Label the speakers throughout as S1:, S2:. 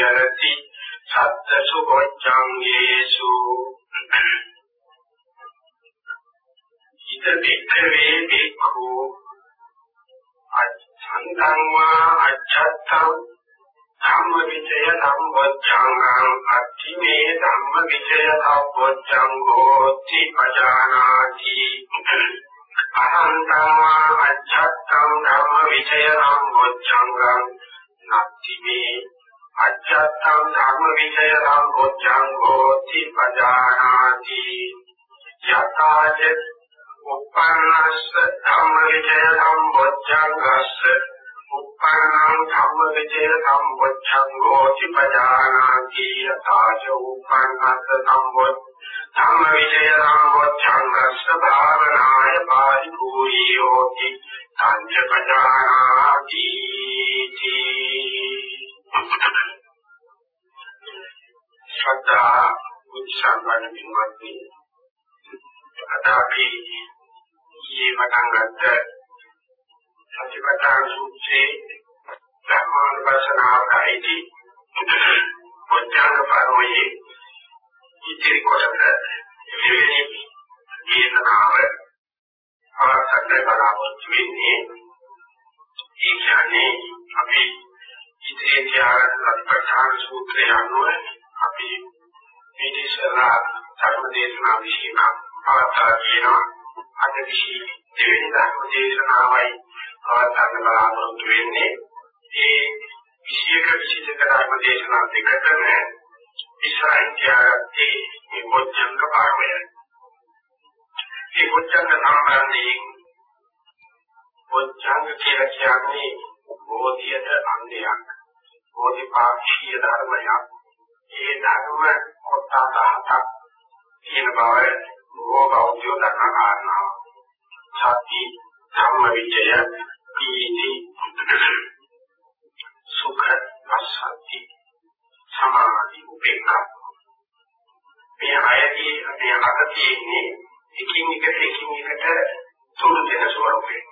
S1: විහෙරති සත්තසු කොච්ඡංගේසු ඉද වික්ඛවේ වික්ඛෝ අච්ඡන්දං වා අච්ඡත්තං ධම්ම විචය සම්බොච්ඡංගං අත්තිමේ ධම්ම විචය සම්බොච්ඡංගෝ ති පජානාති. අහංතං අච්ඡත්තං ධම්ම විචය සම්බොච්ඡංගං නත්ති මේ අච්ඡත්තං ධම්ම විචය සම්බොච්ඡංගෝ ති පජානාති යතාච උපන්නස්ස ධම්ම විචය සම්බොච්ඡංගස්ස උපන්නං ධම්ම විචය සම්බොච්ඡංගෝ ති පජානාති යතාච උපන්නස්ස සම්බොච්ඡංගෝ ධම්ම විචය සම්පෝච්ඡංගස්ස භාවනාය පාරිපූර්ණී හෝති සංජ පජානාති. ශ්‍රද්ධා උච්චාරණ විමුක්ති අදාපි ඊයේ පටන් ගත්ත සතිපට්ඨාන සූත්‍රයේ ධර්මානුපස්සනාවයි පොච්චංග පරමයේ ඉතිරි කොටස මෙවැනි දේශනාව අවසන් බලාපොරොත්තු වෙන්නේ. ඒ කියන්නේ අපි ඉතිරි ධ්‍යාන සත්‍යඥාන සූත්‍රය අනුව අපි මේ දේශනා ධර්ම දේශනා විශේෂණ අවස්ථා කියනවා අද විශේෂ දෙවෙනි ධර්ම දේශනාවයි අවසන් බලාපොරොත්තු වෙන්නේ ඒ විශේෂ විශේෂ ධර්ම දේශනා දෙකටම ඉස්සරහින් තියාගත්තේ මේ මොච්චංග පාඩමය. මේ මොච්චංග සම්බන්ධයෙන් මොච්චංග කියලා කියන්නේ බෝධියට අංගයක්. බෝධිපාක්ෂීය ධර්මයක්. ඒ ධර්ම කොටස් හතක් තියෙන බව බොහෝ බෞද්ධයෝ දන්නා කාරණාව. සති ධම්ම විචය පීති සුඛ අසති සමාධි උපේක්ඛා මේ හයදී මේ අත තියෙන්නේ එකින් එකට එකින් එකට තුරු දෙන ස්වරූපේ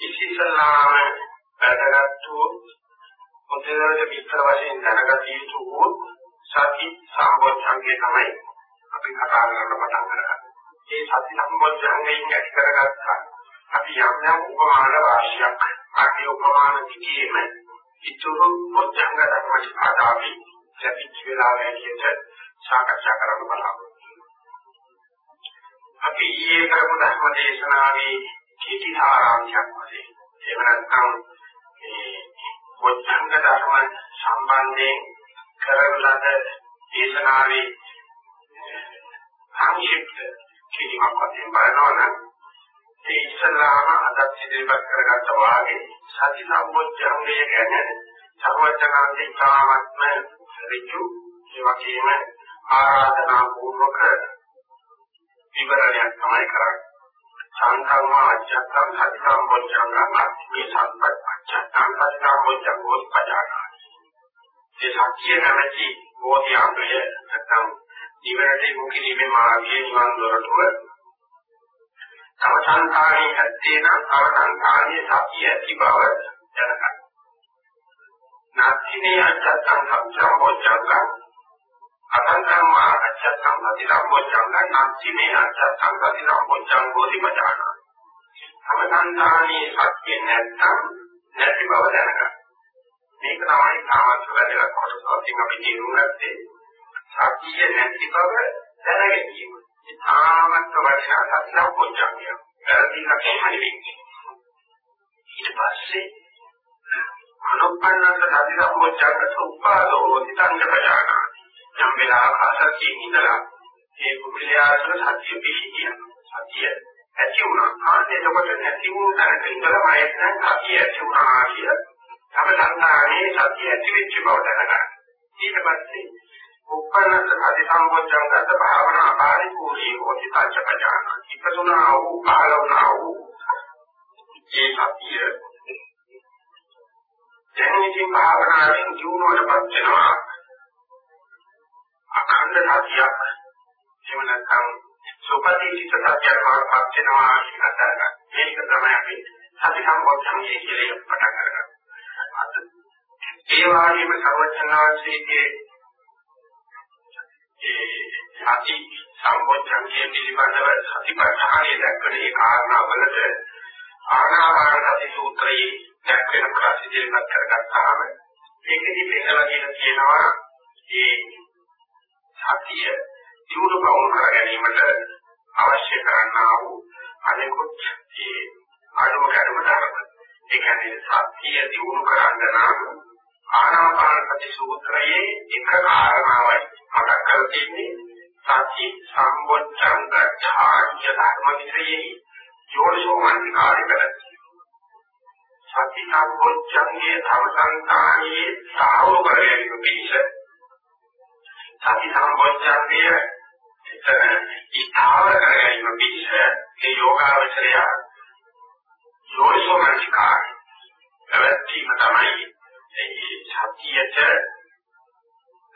S1: ඉතිසලාම වැඩගත්තු මොදේවද විස්තර වශයෙන් දැනගත යුතු වූ සති සම්බොධ්‍යංගේ තමයි අපි කතා කරන්න පටන් ගන්නවා. මේ සති සම්බොධ්‍යංගයෙන් ඇති කරගත්තා අපි යම් යම් උපමාන රාශියක් ආදී උපමාන දිගේම ඉතුරු පොච්චංග ධර්ම ආදාපි ලැබිච්ච වෙලාවේ ඇලියට සාකච්ඡා කරන්න බලාපොරොත්තු අපි ඊයේ කරපු ධර්ම දේශනාවේ කීටි සාරාංශයක් වශයෙන් එහෙම නැත්නම් මේ පොච්චංග ධර්ම සම්බන්ධයෙන් කරන ලද දේශනාවේ සංක්ෂිප්ත කිරීමක් වශයෙන් බලනවා නම් ඒ ඉස්සල්ලාම අදත් ඉදිරිපත් කරගත්ත වාගේ සති සම්බොජ්ජංගය ගැන සර්වඥාන්සේ තාමත්ම ඍජු ඒ වගේම ආරාධනා පූර්වක විවරණයක් තමයි කරන්නේ. සංකම්ම අච්චත්තං සති සම්බොජ්ජංගං මේ සම්පත් අච්චත්තං සති සම්බොජ්ජංගෝ පජානාති. ඒ සත්‍ය නැමැති බෝධිආංගය නැත්නම් නිවැරදි මුකිරීමේ මාර්ගයේ නිවන් දොරටුව තම සංකාරයේ ඇත්තේ නම් තම සංකාරයේ සතිය ඇති බව දැනගන්න. නාත්තිනේ අච්චත්තං සම්සම්බොච්චංගං අසංකම්මා අච්චත්තං සතිසම්බොච්චංගං නාත්තිනේ අච්චත්තං සතිසම්බොච්චංගෝ දිමජාන. තම සංකාරයේ සත්‍ය නැත්තම් නැති බව දැනගන්න. මේක තමයි සාමත්ව වැදගත් කොටස. ඉතින් අපි තේරුම් ගත්තේ සතිය නැති බව දැනගැනීම. ඉතාමත් වටිනා සත්‍යයක් පොච්චංගය. වැරදිලා කොහොමද වෙන්නේ? ඊට පස්සේ අනුපන්නන්ත සති සම්පොච්චංගට උපාදෝ හිතංග ප්‍රජානා. යම් වෙලාවක අසතිය ඉඳලා ඒ කුලියාසල සතිය පිහිටිය. සතිය ඇති වුණා. ආන්න එතකොට නැති වුණු තැනක ඉඳලා මයෙක් නම් සතිය ඇති වුණා කිය. තම සංකාරයේ සතිය ඇති වෙච්ච බව දැනගන්න. උපන්නත සති සම්පෝච්ඡංගත භාවනා පරිපූර්ණී හෝති තච්චපජාන. ඉපදුනා වූ පහළවනා වූ ඒ සතිය දැන් ඉතින් භාවනාවෙන් ජීවණයටපත් වෙනවා. අඛණ්ඩ සතියක් එහෙම නැත්නම් සුපදීචිත සත්‍යයක් වඩපත් වෙනවා කියන තරග. මේක තමයි අපි සති සම්පෝෂණයේ කියලා පටන් ගන්න. අද ඒ වගේම සර්වඥාන්සේගේ ඒ සති සම්පෝෂණයේ පිළිබඳව සතිපට්ඨානයේ දක්වන ඒ කාරණාවලට ආනාපාන සති සූත්‍රයේ දක්වන ප්‍රසිද්ධියක් කරගත්තාම මේකෙදි පෙන්නලා තියෙනවා මේ සතිය දියුණු බවුණු කර ගැනීමට අවශ්‍ය කරන්නා වූ අනෙකුත් ඒ අනුම කර්ම ධර්ම. ඒ කියන්නේ සතිය දියුණු කරන්න නම් ආනාපාන සති සූත්‍රයේ එක කාරණාවයි මතක් කර තියෙන්නේ. සති සම්බොච්චං ගච්ඡාන්‍ය ධර්ම විශ්යේ යෝනිසෝ මනසිකාරයකට. සති සම්බොච්චංගේ ධර්මසංතානියේ සාහව කරගෙන පිළිස සති සම්බොච්චංගේ ඉස්තාවර කරගැනීම පිණිස මේ යෝගාවචරය යෝනිසෝ මනසිකාරය පැවැත්වීම තමයි මේ සතියට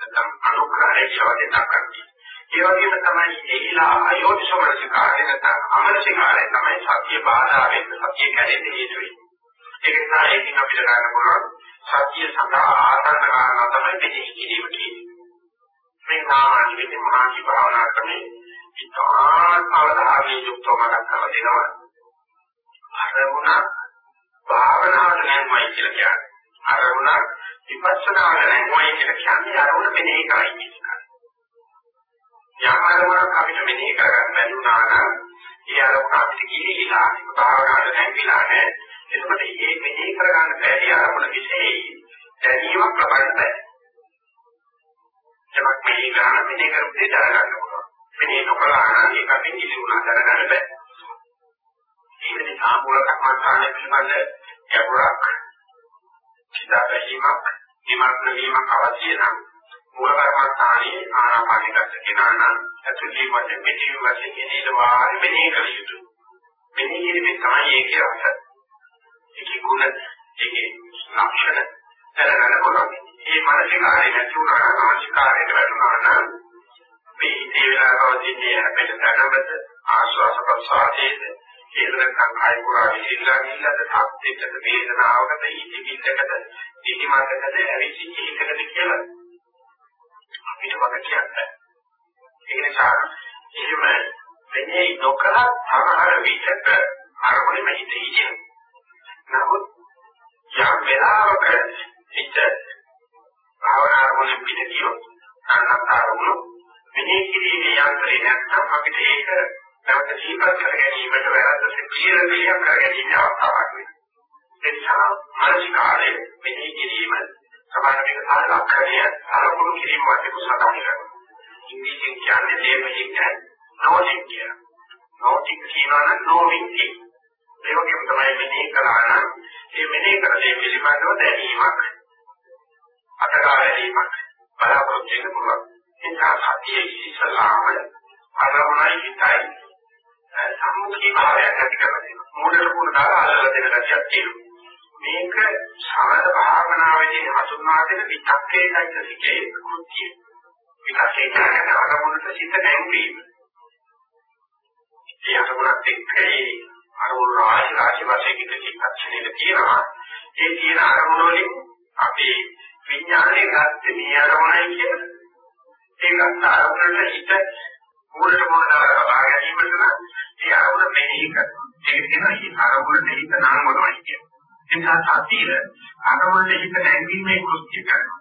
S1: නැත්නම් අනුග්‍රහය කියලා දක්වන්නේ. ඒ වගේම තමයි එහිලා අයෝනිසෝ මනසිකාරය නැත්නම් අමනසිකාරය තමයි සතිය බාධා වෙන්න සතිය කැඩෙන්න හේතු වෙන්නේ. ඒක නිසා ඒකින් අපිට ගන්න පුළුවන් සතිය සඳහා ආසන්න කාරණා තමයි මෙහි කිරීම කියන්නේ. මේ සාමාන්‍ය විදිහේ මහාචි භාවනා ක්‍රමේ ඉතාමත් අවධානයෙන් යුක්තව මතක් කරලා දෙනවා. අරමුණ භාවනාවට නැමයි කියලා කියන්නේ. අරමුණ විපස්සනාවට නැමයි කියලා කියන්නේ අරමුණ මෙනෙහි කරයි කියන එක. යම් අරමුණක් අපිට මෙනෙහි කරගන්න බැරි වුණා නම් ඒ අරමුණ අපිට ගිලිහිලා ඒක භාවනාවට නැඹිලා නැහැ. එතකොට මේ මෙනෙහි කරගන්න බැරි අරමුණ විශේෂයි දැනීමක් ලබන්න බෑ. යමක් මෙහි ගන්න මෙහි කරපු දේ දැනගන්න පුළුවන්. මෙහි නොකලා නම් ඒක අපි නිලුණා දැනගන්න බෑ. ඒක නිසා මූල කර්මස්ථාන පිළිබඳ ගැඹුරක් සිතා බැලීමක් නිමග්න වීමක් අවශ්‍ය නම් මූල කර්මස්ථානයේ ආනාපානිකත් කියනවා නම් ඇතුළේ වශයෙන් පිටිවි වශයෙන් ඉනේද වාරි මෙහි කළ යුතුයි. මෙහි කිරීමේ තමයි ඒකේ අර්ථය. ඒකේ ගුණ ඒකේ ලක්ෂණ දැනගන්න පුළුවන්. මේ මානසිකාරය නැති වුණා නම් මානසිකාරයට වැටුණා නම් මේ ඉතේ වෙලාවවදී හැපෙන තැනකට ආශ්වාස ප්‍රශ්වාසයේද හේතුවෙන් කාය පුරා විහිදලා ගිල්ලද තාක්ෂිකද වේදනාවකද ඉතිවිල්ලකද නිදිමතකද ඇවිසිච්ච එකකද කියලා අපිට වග කියන්නේ. ඒ නිසා එහෙම වෙන්නේ නොකර සමහර විචක අරමුණෙම හිත ඉන්නේ. නමුත් යම් වෙලාවක හිත භාවනා අරමුණෙන් පිට ගියොත් අන්නතරමුණු මෙහි කිරීමේ යන්ත්‍රය නැත්නම් අපිට ඒක නැවත ජීවත් කර ගැනීමට වැරද්ද සිද්ධිය කර ගැනීම අවස්ථාවක් වෙනවා. ඒ නිසා මානසිකාරයේ මෙහි කිරීම සමාන මේක සාධාරණය අරමුණු කිරීම වශයෙන් සඳහන් කරනවා. ඉංග්‍රීසියෙන් කියන්නේ දෙවෙනි නෝටික් කියන. නෝටික් කියනවා නම් නෝවින්ටි. ඒ වගේම තමයි මෙහි කළා නම් මේ මෙහි කරලේ පිළිබඳව දැනීමක් අතගා ගැනීමක් බලාපොරොත්තු වෙන්න පුළුවන්. ඒ නිසා සතියේ ඉස්සලාම අරමුණයි හිතයි සම්මුඛී භාවයක් ඇති කරගන්න. මූලට පුණ දාලා අල්ලලා දෙන ගැටියක් තියෙනවා. මේක සමත භාවනාවේදී හසුන්වා දෙන විතක්කේ චෛතසිකයේ කෘත්‍යය. විතක්කේ කියන්නේ අරමුණට සිත නැංවීම. ඒ අරමුණත් එක්ක ඒ අරමුණ රාශි රාශි වශයෙන් ඉඳි චිත්තක්ෂණයක තියෙනවා. ඒ තියෙන අරමුණ වලින් අපි විඥානේ ගත්තේ මේ අරමුණයි කියලා. ඒ ගත්ත අරමුණට හිත මූලට මොනවාද ලබා ගැනීමට නම් ඒ අරමුණ මෙහෙය කරනවා. ඒක කියනවා මේ අරමුණට හිත නාමවලයි කියන්නේ. ඒ නිසා සතිය අරමුණට හිත නැංවීමේ කෘත්‍ය කරනවා.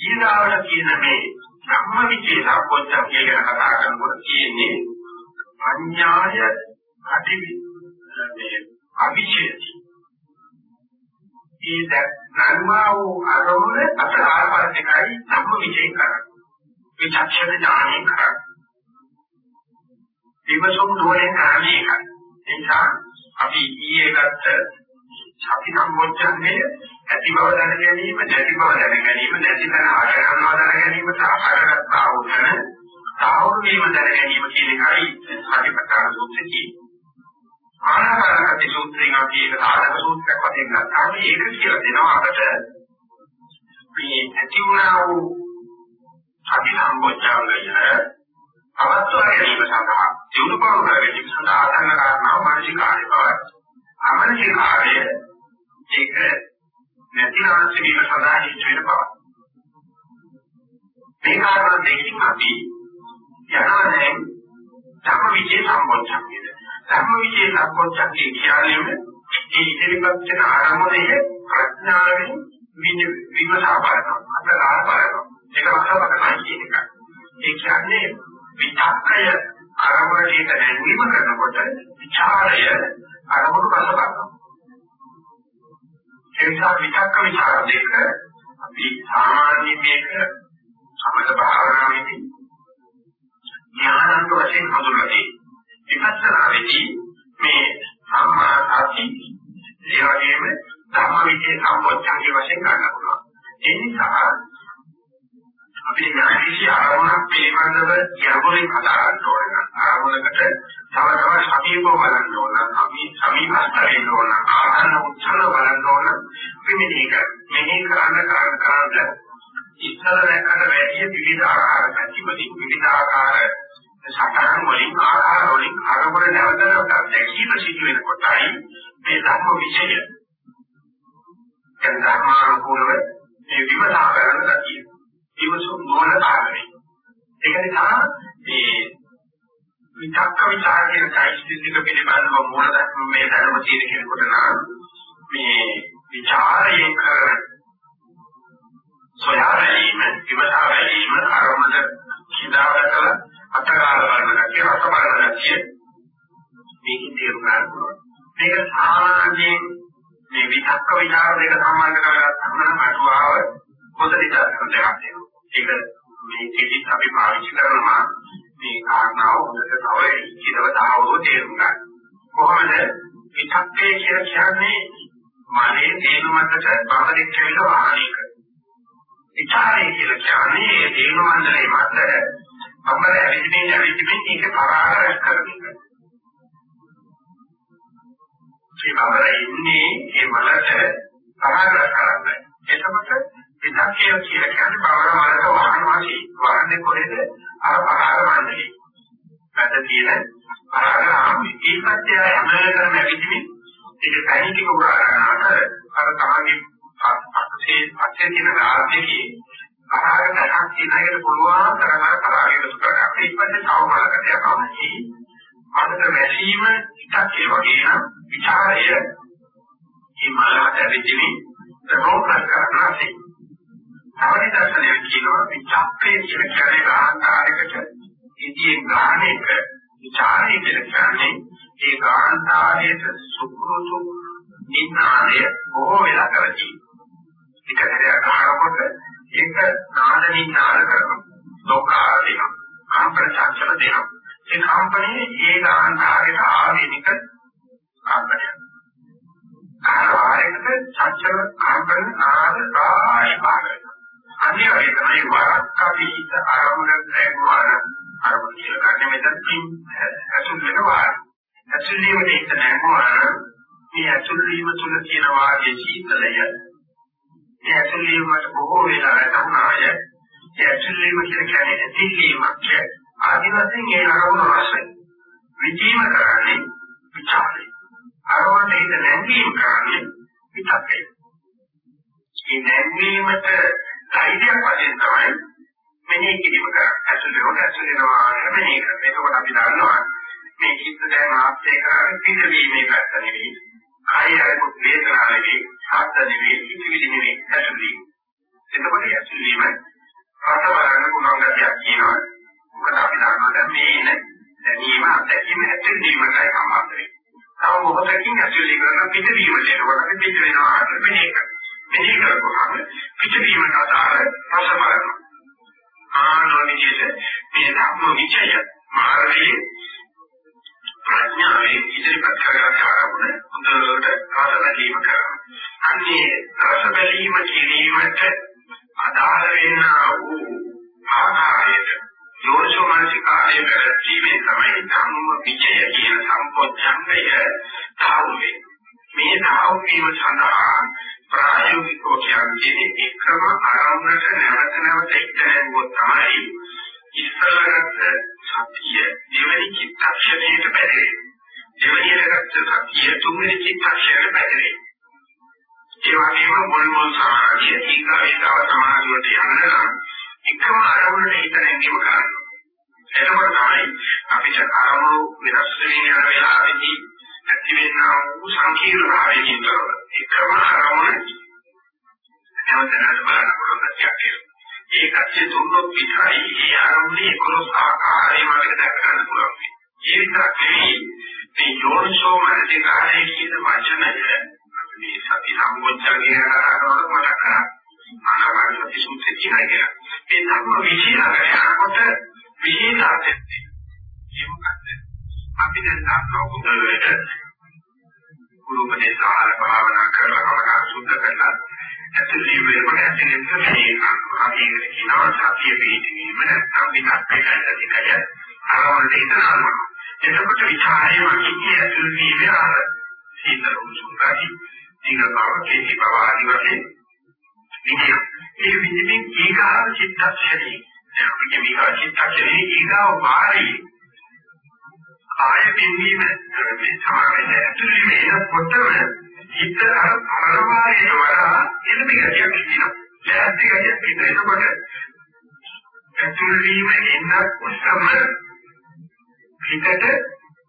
S1: ඊළාවට කියන මේ ධම්මවිචේ සම්පෝච්ඡම් කියන කතා කරනකොට තියෙන්නේ අඥාය අටි මේ අවිචේති ඒ ධර්මා වූ අරමුණ අසාරපරිකයි සම්ම විචේ කරන්නේ. විචක්ෂණ ඥානය කරන්නේ. විවසුම් නොවන කාණේ එකයි. ඒ නිසා අපි ඊයේ ගත්ත සති සම්බොච්චන්නේ ඇති බව දැන ගැනීම නැති බව දැන ගැනීම නැති තැන ආශ කරනවා දැන ගැනීම සහ ආශගත ආවුතන සාහෘද වීම දැන ගැනීම කියන එකයි සතිපට්ඨාන සූත්‍රයේ ආනාපානසති සූත්‍රයෙන් අපි ඒක සාධක සූත්‍රයක් වශයෙන් ගත්තාම ඒක කියලා දෙනවා අපට මේ ඇති වුණා වූ සති සම්පෝච්චාංගය අවස්ථාව ගැනීම සඳහා දිනු පවු කර ගැනීම සඳහා ආසන්න කාරණාව මානසික කාර්ය බව. අමානසික කාර්ය ඒක නැති අවශ්‍ය වීම සඳහා හිත වෙන බව. මේ කාරණා දෙකකින් අපි යනවානේ ධම්ම විජේ සම්පෝච්චාංගය. ධම්ම විජේ සම්පෝච්චාංගය කියන්නේ ඒ ඉදිරිපත් වෙන ආරම්භයේ ප්‍රඥාවෙන් විමසා බලනවා. අතලා බලනවා. ඒක රසවතයි කියන එක. ඒ කියන්නේ විතක්කය අරමුණට නැංවීම කරනකොට විචාරය අරමුණු රස ගන්නවා. ඒ නිසා විතක්ක විචාර දෙක අපි සාමාන්‍ය මේක සමත භාවනාවේදී ඥානන්ත වශයෙන් හඳුනන්නේ. විපස්සනාවේදී මේ සම්මා සති ඒ වගේම ධම්මවිචේ සම්පෝච්ඡංගේ වශයෙන් ගන්න පුළුවන්. ඒ නිසා අපේ ඥානීය ආරමුණක් පිළිබඳව ගැඹුරින් කතා කරන්න ඕන නම් ආරමුණකට තව තවත් සමීපව බලන්න ඕන අපි සමීපස්ත වෙන්න ඕන ආහන උච්චල බලන්න ඕන මෙනෙහි කර මෙනෙහි කරන්න කරන්න කරන්න ඉස්සර දැක්කට වැඩි විවිධ ආකාර පැතිවලින් විවිධ ආකාර සතරන් වලින් ආකාර වලින් ආරමුණ නැවත නැවත දැකීම සිදු වෙනකොටයි මේ ධර්ම විෂය දැන් ධර්මානුකූලව මේ විමසා කරන්න ගතිය විමසු නොවන කාරණේ. ඒක නිසා මේ විතක්ක විචාර කියන চৈতසික පිළිබඳව මූල ධර්ම මේ ධර්ම තියෙන කෙනෙකුට නම් මේ විචාරයෙන් කරන සොයාගැනීම, විමසා ගැනීම, අරමුණ කිදාවතල අතකාල බලන කියන අත බලන කිය මේකේ තේරුම් ගන්න පුළුවන්. මේක සාමාන්‍යයෙන් මේ විතක්ක විචාර දෙක සම්බන්ධ කරගත්තම නම් අටුවාව පොත දෙකක් දෙකක් ඒක මේ කෙලිත් අපි පාවිච්චි කරනවා මේ කාරණාව හොඳට තව ඉතිරව තාවෝ තේරුම් ගන්න. කොහොමද විතක්කේ කියලා කියන්නේ මනේ තේරුමකට බාහිරින් කියලා වාහනයක. විචාරය කියලා කියන්නේ ඒ තේරුම මණ්ඩලයේ මත අපල ඇවිදින්නේ ඇවිදින්නේ ඒක පරාග රැස් කරන එක. ඒ බබල ඉන්නේ ඒ මලට පරාග රැස් කරන්නේ. එතකොට විතක්කය කියලා කියන්නේ බවරමලක වහන වාසී වහන්නේ කොහෙද අර පහර මණ්ඩලේ පැද තියෙන පහර ආම්බි ඒකත් එයා යමලකම ඇවිදිමින් ඒක තනි ටික උරාගෙන අර තමන්ගේ පස්සේ පස්සේ තියෙන රාජ්‍යයේ පහර නැහක් තියෙනකට පුළුවන් තරම අර පහරගෙන සුකරගන්න ඊපස්සේ තව මලකට යනවා අන්තර වැසීම විතක්කේ වගේ නම් විචාරය. මේ මලකට ඇවිදිමින් ප්‍රෝග්‍රෑම් කරනවා තවනි දර්ශනය කියනවා විචක්කය කියන කියන්නේ ගාහන්කාරයකට ඉතින් ගාහණයක විචාරය කියලා කියන්නේ ඒ ගාහන්කාරයට සුකෘතු නිඥානය බොහෝ වෙලා කරති. ඒකතරය ගන්නකොට ඒක නාද නිඥාන කරනවා. ලෝකාර දෙනවා. කම්පන චංචල දෙනවා. ඒ කම්පනේ ඒ ගාහන්කාරයට ආවේනික කම්පනය. ආරයකට චංචල කම්පන නාද රායි භාගය. අනිවාර්යයෙන් තමයි වරක් අපි හිත ආරමුණක් නැගුවා අරමුණ කියලා ගන්න මෙතන පින් ඇතුල් වෙනවා ඇතුල් වීමේ හිත නැගුවා මේ ඇතුල් වීම තුළ තියෙන වාගේ සීතලය මේ ඇතුල් වීමට බොහෝ වෙලා නැතුණාය ඒ ඇතුල් වීම කියන්නේ ඇතිල් වීමක් ආදි වශයෙන් ඒ අරමුණ රසයි විචීම කරන්නේ විචාරය අරමුණ හිත නැංවීම කරන්නේ විතක්කේ මේ නැංවීමට ධෛර්යයක් වශයෙන් තමයි මෙනෙහි කිරීම කරන්නේ. ඇතුළේ හොඳ ඇතුළේනවා මෙනෙහි කරන්නේ. එතකොට අපි දන්නවා මේ චිත්ත දැන් ආශ්‍රය කරන්නේ පිළිවීමේ පැත්ත නෙවෙයි. කාය අරමුත් වේදනා නෙවෙයි, ශබ්ද නෙවෙයි, පිළිවිලි නෙවෙයි ඇතුළේ. එතකොට ඇතුළේම රස බලන්න පුළුවන් ගැතියක් කියනවා. මොකද අපි දන්නවා දැන් මේ එන දැනීම අත්දැකීම ඇතුළේමයි සම්බන්ධ වෙන්නේ. තව මොහොතකින් ඇතුළේ කරන පිටවීමට එනකොට අපි පිට වෙනවා අතර මෙනෙහි කරනවා. මෙහි කරපුවාම පිටවීමට අදාළ රස බලනවා. ආනෝනිජේ මේ ධම්ම විචය මාර්ගයේ ප්‍රඥාවේ ඉදිරිපත් කරගන්න ආරම්භන හොඳට රස බැලීම කරනවා. අන්නේ රස බැලීම කිරීමට අදාළ වෙනා වූ ආකාරයට යෝනිසෝ මනසිකාර්යය පැවැත්වීමේ තමයි ධම්ම විජය කියන සම්පෝඥය තාවුවේ. මේ තාවුවීම සඳහා ප්‍රායෝගිකව කියන්නේ එක්‍රම ආරම්භක නැවත නැවත එක්තැන් වූ තමයි ඉස්සරහට සතිය දෙවනි චිත්තක්ෂණයට බැරේ දෙවනියට සතිය තුන්වෙනි චිත්තක්ෂණයට බැරේ ඒ වගේම මොල් මොල් සමාධිය ඊගාවිතාව සමාධියට යන්න නම් එකම ආරම්භක හිත නැගීම කරන්න. එතකොට තමයි අපිට අරමුණු වෙනස් වෙමින් යන වෙලාවෙදී ඇති වෙනා වූ සංකීර්ණ භාවයෙන් තොරව එකම අරමුණ නැවත නැවත බලන්න පුළුවන් ගැටියක් ඒකත් දුන්නොත් විතරයි ඒ අරමුණේ 11 ආකාරයේ මතක දැක ගන්න පුළුවන්. ඒ විතරක් නෙවෙයි මේ යෝනිසෝ මනසිකාරයේ කියන වචනය මේ සති සම්පෝච්චාගේ ආකාරවල මතක කරා. අනාගත සති සූත්‍රය කියනවා. ඒ ධර්ම විචිනා කරනකොට විශේෂාර්ථයක් තියෙනවා. අපි දැන් දන්නවා හොඳට ගුරුපදේ සාහල භාවනා කරලා කවදා සුද්ධ කරලා ඇතුළේ වෙනකොට ඇතුළේ ප්‍රතික්‍රියා අපි කියනවා සතිය පිළිවීම නැත්නම් විකල්පයකට දිගට අරවලට ඉතනනවා. එතකොට විචාරයේ වගේ ඇතුළේ වීම අර සීතල උසුම්කාරි දිග බව කේසි බව ආදි වශයෙන් විදිය. ඒ විදිහින් ඊගාව චිත්තක්ෂණී අපිට මේක චිත්තක්ෂණේ ඊගාව වාරේ ආය පින්වීම මේ සමාවෙන්න ඇතුළේ වෙනකොටම හිත අර පරමාරයට වඩා එළඹ ගතියක් තියෙනවා. ඈත් ගතියක් තියෙනවා. එතකොට ඇතුළේ වීම එන්නත් උත්සම හිතට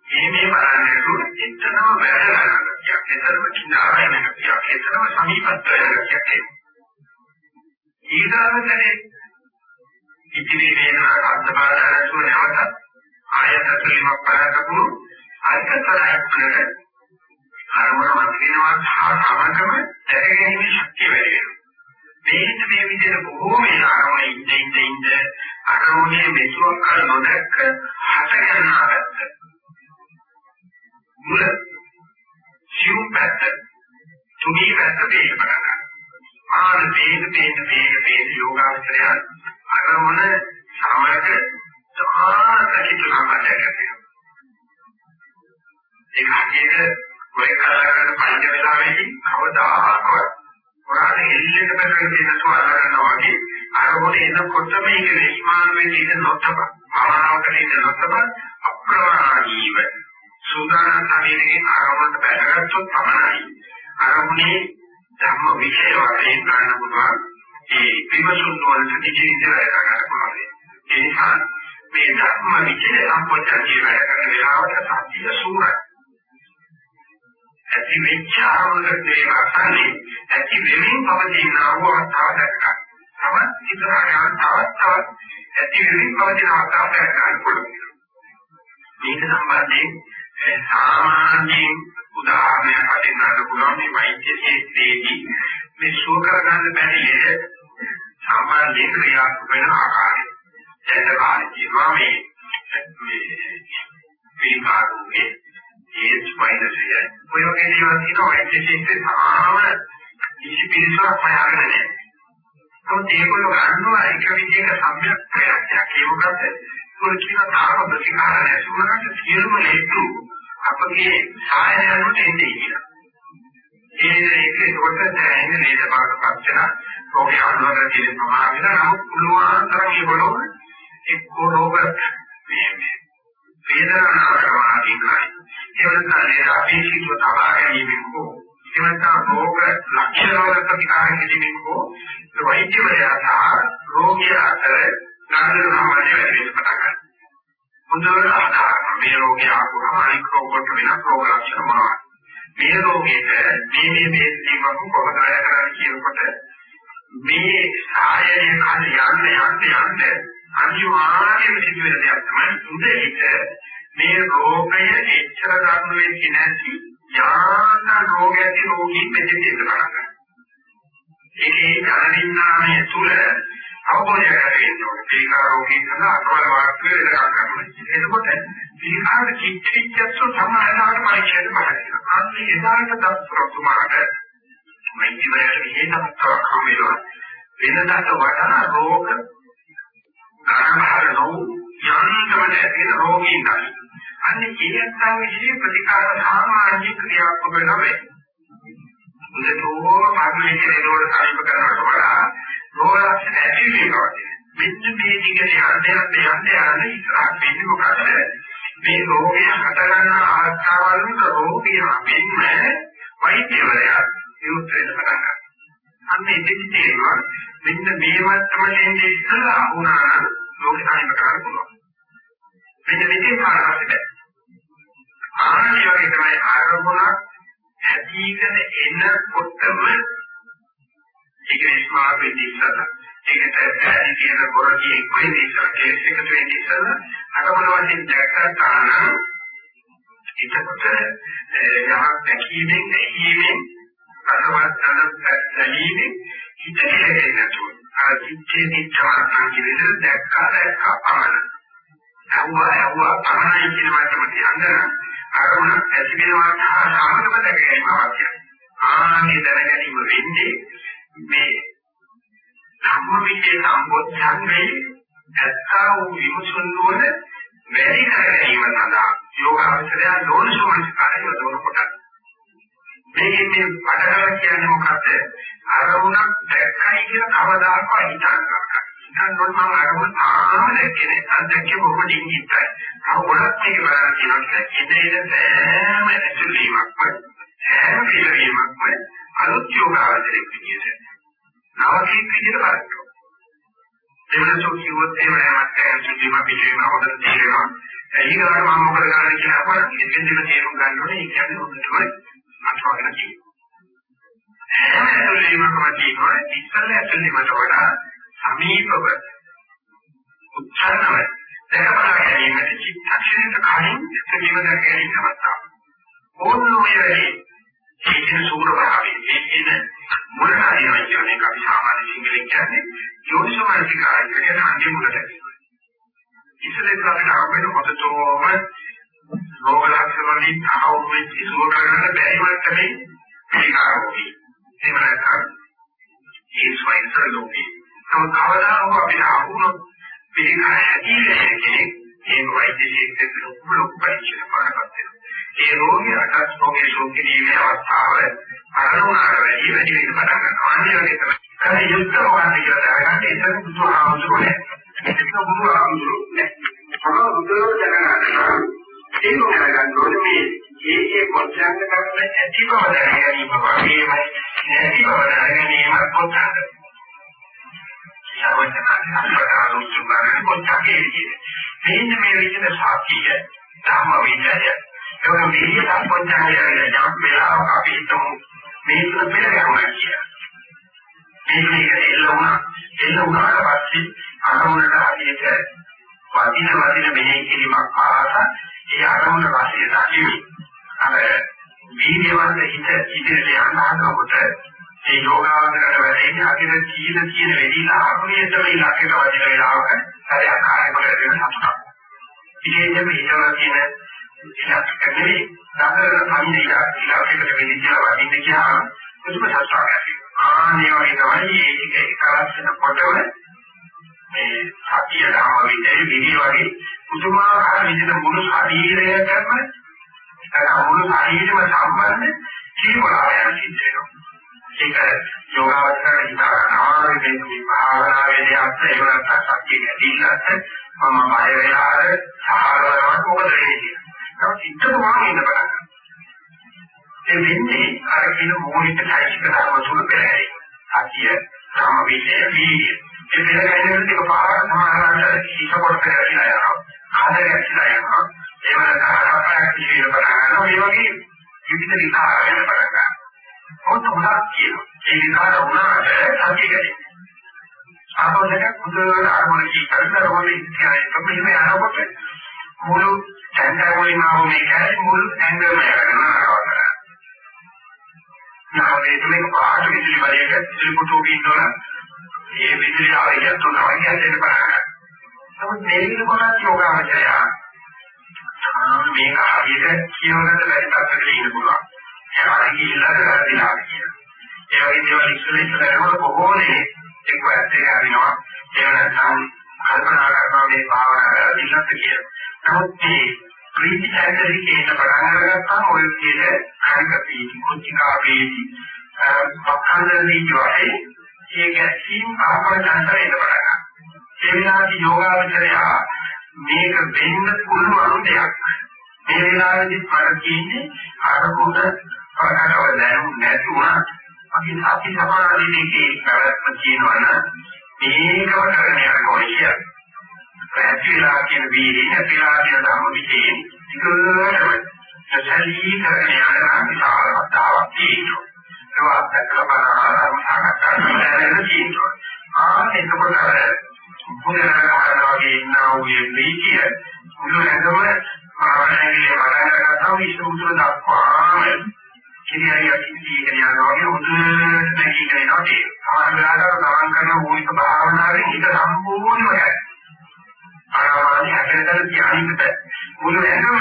S1: මේ මේ බලන්නට එතනම වැඩ ගන්න ගතියක්. එතනම කිනාරයන ගතියක්. එතනම සමීපත්වය ගතියක්. ඊගාවතනේ ඉතිරි වෙන අර්ථපාදන නැතුව නැවත ආයත පිළිමක් බලනකොට අර්ථතරයක් අරමුණ මතුවෙනවා සහ සමගම දැකගැනීමේ ශක්තිය වැඩි වෙනවා. මේක මේ විදිහට බොහෝ වෙන අරමුණ ඉඳ ඉඳ ඉඳ අරමුණේ මෙතුවක් කල නොදැක්ක හට ගන්නාගත්ත. මුල සිව් පැත්ත තුනී පැත්ත දෙක බලන්න. ආන මේක මේක මේක මේක යෝගාවචරය අරමුණ සමග සමානකිත සම්බන්ධයක් ඒක හරියට ඔය කරගෙන පයින් වෙලාවෙදී කවදාකවත් පුරාණ එල්ලෙක බැලුවේ දෙන්නතු අරගෙනවා වගේ අරමුණ එනකොට මේක විස්මාන වෙන්නේ ඉඳ නොතබ. භාවනාවකට ඉඳ නොතබ. අප්‍රමාණීව සූදානම් ශරීරයේ අරමුණට බැලගත්තොත් පමණයි. අරමුණේ ධම්ම විෂය වශයෙන් ගන්න පුළුවන්. ඒ විමසුම් වලට දිගින් වැඩ කරන්න පුළුවන්. ඒ නිසා මේ ධර්ම විචේ සම්පෝෂණය වැඩ කරන වෙලාවට සතිය සූරයි. ඇති වෙච්ච ආරම්භක දේවස්තනේ ඇති වෙමින් පවතින අවස්ථාව දැක්කා. තවත් ඉතරහට යන තවත් තවත් ඇති වෙමින් පවතින අවස්ථාව දැක්කා පුළුවන්. මේක සම්බන්ධයෙන් සාමාන්‍යයෙන් උදාහරණයක් වශයෙන් ගන්න පුළුවන් මේ වෛද්‍ය ක්ෂේත්‍රයේදී මේ සුව කරගන්න බැරි ලෙස සාමාන්‍ය ක්‍රියාත්මක වෙන ආකාරය. දැන් කාර්යය මේ මේ විකාරුනේ ඒත් වෛරසය ඔය වගේ දේවල් තියෙනවා. වෛද්‍ය ශිෂ්‍යයෙක් තාම කිසි පිළිසක් හොයාගෙන නැහැ. නමුත් ඒගොල්ලෝ ගන්නවා එක විදිහක සම්‍යක් ප්‍රයත්නයක්. ඒ මොකද ඒගොල්ලෝ කියන තාම ප්‍රතිකාර නැති වුණාට සියලුම හේතු අපගේ සායනයට එන්නේ කියලා. ඒ ඒක ඒකට දැනෙන නේද? බාරපත් වෙන රෝගී අනුවර තියෙන ප්‍රමාණය. නමුත් පුළුවන් තරම් ඒගොල්ලෝ එක්ක රෝග මේ මේ වේදනාවට මාදිකයි එවනතනේ අපේක්ෂිතව තබා ගැනීමෙන් හෝ එවනත රෝග ලක්ෂණ වල ප්‍රතිකාර කිරීමෙන් හෝ වෛද්‍යවරයා සහ රෝගියා අතර නඩු සම්බන්ධය වැඩි වෙන්න පටන් ගන්නවා. හොඳට ආදාන මේ රෝගය ආවම අනික් රෝගවලට වෙන රෝග ලක්ෂණ මොනවද? මේ රෝගයට මේ මේ මේ දීමක් කොහොමද වැඩ කරන්නේ කියනකොට මේ සායනය කල් යන්න යන්න යන්න අනිවාර්යයෙන්ම සිදු වෙන දෙයක් තමයි උදේට මේ රෝගය එච්චර දරුණු වෙන්නේ නැති යාන රෝග ඇති රෝගී මෙතෙක් ඉන්න බලන්න. ඒකේ ජනනින්නාමය තුල අවබෝධය කරගන්න ඕනේ. ඒක රෝගී කරන අකවල වාක්‍ය වෙනකම් කරනවා. එතකොට විහාර කිච්චිච්චසු සමානාවට පරීක්ෂණ බලන්න. අන්න එදාට දස්ප්‍රතුමාට මෛත්‍රීවරයට විශේෂ මතක් හම්බෙනවා. වෙනදාට වඩා රෝග ආහාර නොවු යන්තමට ඇතින රෝගීන් තමයි. අන්නේ කියන්තා විශ්ේ ප්‍රතිකාර සාමාන්‍ය ක්‍රියාත්මක වෙනවා. මුදතෝ පාගලේ කියන රෝග සාහිත්‍ය කරනකොට වඩා රෝග ලක්ෂණ ඇති වෙනවා. මෙන්න මේ දිගට යන්න යන්න යන්න යන්න ඉස්සරහට වෙන්නේ මොකද? මේ රෝගය හට ගන්න අවස්ථාවල් වල රෝගිය වෙන්න වෛද්‍යවරයා විරුද්ධ වෙන්න පටන් ගන්නවා. අන්න එදෙදි තේරෙනවා මෙන්න මේ මට්ටමට එන්නේ ඉස්සලා වුණා නම් ලෝකේ සාහිත්‍ය කරන්න පුළුවන්. මෙන්න මේකේ පාරකට ආනි වගේ තමයි ආරම්භුණක් ඇතිගෙන එනකොටම ඒක විස්මා වෙන්නේ ඉස්සලා ඒකට ඇති කියන බොරදී එක්වෙන්නේ ඉස්සලා කේස් එකතු වෙන්නේ ඉස්සලා අරමුණ වශයෙන් දැක්කා නම් එතකොට යමක් දැකීමෙන් ඇහිීමෙන් අරවත් දැනීමෙන් හිත කෙරෙන්නේ නැතුව. අර චිත්තේ නිච්චවර්තන කියන දැක්කා දැක්කා පමණ. අවුවා අවුවා පමණයි කියන වචන කියන්න අරමුණ ඇති වෙනවා සාමතම දැක ගැනීම අවශ්‍යයි. ආනේ දැන ගැනීම වෙන්නේ මේ ධම්මවිචේ සම්බොධ්‍යංගේ ඇත්තා වූ විමුසුන් නොවන වැඩි කර ගැනීම සඳහා යෝගාවචරය යෝනිසෝමනසිකාරය යොදවනකොට මේ මේ පඩකල කියන්නේ මොකද්ද? අරමුණක් දැක්කයි කියලා කවදාකවත් හිතන්නවත්. හිතන්නොත් මම අරමුණ තාම දැක්කේ අත්දැකිය බොහොම ඉංගිතයි. තව ගොඩක් මේක බලන්න තියෙනවා කියන්නේ සෑම ඇතුළීමක්ම සෑම පිළිවීමක්ම අලුත් යෝගාවචරයක් විදියට. නවකීක විදියට බලන්න. දෙවනසෝ කිව්වොත් එහෙම නැත්නම් ඇතුළීම පිළිවීම හොඳට තේරෙනවා. ඊගොල්ලෝ මම මොකද කරන්නේ කියලා අපර ඉතින් දෙක තේරුම් ගන්න ඕනේ. ඒ කියන්නේ හොඳටම අටවගෙන තියෙනවා. ඇතුළේමකම තියෙනවා ඉස්සල්ලා ඇතුළේමට වඩා සමීපව උච්චාරණය දැකබලා ගැනීමට චිත්තක්ෂණයට කලින් ඇතුළේම දැක ගැනීම අවස්ථාව. ඕනෝයේ ඒකේ සූර භාවයේ ඒකේ මුලකාරියයි කියන්නේ අපි සාමාන්‍ය සිංහලෙන් කියන්නේ යෝනිසෝමනසිකාරය කියන අන්තිම මුලට. ඉස්සෙල්ලා අපිට අපේ පොතතෝම රෝග ලක්ෂණ වලින් අහවු වෙච්ච සුව කරගන්න බැරි මට්ටමේ පිළිකාරෝගී. එහෙම නැත්නම් ඒ ස්වයංසර ලෝකේ. තම කවදා හෝ අපිට අහුනොත් පිළිකාර හැදීලා කෙනෙක් ඒ වෛද්‍ය ශිෂ්‍යෙක් ලොකු ලොකු පරීක්ෂණ කරනකොට ඒ රෝගියාට රෝගී සෝකිනීමේ අවස්ථාව අරමුණට වැඩි වැඩි වෙන්න පටන් ගන්නවා. අනිත් වගේ තමයි. ඒ යුක්ත මොකක්ද කියලා දැනගන්න ඒක බුදුහාමුදුරුවෝ. ඒක බුදුහාමුදුරුවෝ. තමයි බුදුරජාණන් වහන්සේ ඒක කරගන්න ඕනේ මේ ඒකේ පොච්චංග කරන ඇති බව දැනගැනීම වගේමයි නැති බව දැනගැනීම පොච්චංග. යවචනානුසුබරේ පොච්චංගේ විදිහට. මෙන්න මේ විදිහට සාක්ෂිය ධම්ම විචය. ඒක මේ සම්පොච්චංගය යම් වෙලාවක අපි හිතමු මේ තුන පෙරගන්නවා කියලා. මේක එල්ලුණා එල්ලුණාට පස්සේ අරමුණට හරියට වදින වදින මෙහෙය කිරීමක් ආසා ඒ අරමුණ වශයෙන් දකිමි. අර වීර්යවන්ත හිත ඉදිරියට යන්න හදනකොට ඒ යෝගාවන්තරට වැඩෙන්නේ අකිර කීන කීන වෙදිලා අරමුණේටම ඉලක්කයට වදින වෙලාවක හරියට කාර්යකට දෙන සතුටක්. විශේෂයෙන්ම හිතවල තියෙන ඉලක්කකදී දඟලන සංදේශය ඉලක්කයකට වෙදිලා වදින්න කියනවා මුදුම සත්‍යයක් ඇති. ආනේ වගේ තමයි ඒක එකලක්ෂණ කොටවල මේ සතිය ධම්ම විදේ විදි වගේ පුදුමාකාර විදිහට මුළු ශරීරයටම නැත්නම් මුළු ශරීරෙම සම්බන්ධ ජීවනායන සිද්ධ වෙනවා. ඒක යෝගාවචරණ හිතා ගන්නවා මේ භාවනාවේදී අත් ඒ වගේ සත්‍ය ගැදීලත් මම බය වෙලාද සාහරවලට මොකද වෙන්නේ කියලා. ඒක ඉතම වාගෙන බලන්න. ඒ වෙන්නේ අර කියන මොහොතේ චෛත්‍ය ධර්ම තුන පෙරහැරි. සතිය, සමවිදේ, වීර්ය. ඒ පෙරහැරෙන්නේ දෙක පාරක් සමානවට ඉෂ කොට පෙරහැරිලා යනවා. ආදරයක් කියලා යනවා. ඒ වෙනදාට කියන බලනවා මේ වගේ විවිධ විකාර වෙන පටන් ගන්නවා. මොකද උනක් කියනවා. ඒ විකාර උනාට සත්‍ය ගැටේ. ආපෝදක මුදල් ආරමුණ කීකරන රෝමේ කියන්නේ මෙහෙම යනකොට මුළු සංකල්පෝලිම ආවෝ මේකයි මුළු ඇඟම යනවා. නාමයේ තුලින් පාට විදුලි වලයක විදුලි පුටුවක ඉන්නවා. මේ විදුලි ආයෙත් තුනක් යන්නේ පටන් ගන්නවා. නමුත් මේ විදිහට යෝගාවචරය මේක හරියට කියවගන්න බැරි තත්ත්වයක ඉන්න පුළුවන්. ඒකට ගිහිල්ලා කරදිනා කියන. ඒ වගේ දේවල් ඉස්සෙල්ලා ඉස්සෙල්ලා කරනකොට කොහොමද එක්ක ඇත්තේ හරිනවා. ඒ නැත්නම් කල්පනා කරනවා මේ භාවනා කරලා දිනත් කියලා. නමුත් මේ ප්‍රීති චෛතසිකේ ඉන්න පටන් අරගත්තාම ඔය කියන කායික පීති, කුච්චිකා පීති, පක්ඛන්දනී වගේ ඒ ගැසීම් ආපරචන්තර එන්න පටන් ගන්නවා. ඒ විලාසී යෝගාවචරය මේක වෙන්න පුළුවන් දෙයක්. මේ වෙලාවේදී මට කියන්නේ අරමුණ ප්‍රකටව දැනුම් නැතුණා අපි සත්‍ය සමාධියේ දෙකේ පැවැත්ම කියනවනම් මේකම කරගෙන යන්න ඕනේ කියලා. පැහැදිලිලා කියන වීර්යය නැතිලා කියන ධර්ම විචේ ඉක්කොල්ලම සැලී කරගෙන යන විශාල වතාවක් තියෙනවා. ඒවත් දැකලා බලනවා ධර්ම සාකච්ඡා කරන්න තියෙනවා. ආ එතකොට අර මුලින්ම වගේ ඉන්නා වූ වීර්යය මුළු ඇඟම ආරණ්‍යයේ බලන්න ගත්තා විශ්ව මුතුර දක්වාම කිරියයි කීකන යනවා වගේ හොඳට නැගීගෙන එනවා ඒ. සමහර වෙලාවට තමන් කරන මූලික භාවනාවෙන් හිත සම්පූර්ණයෙන්ම යයි. ආනාපානිය හැදෙනතර ධ්‍යානෙට මුළු ඇඟම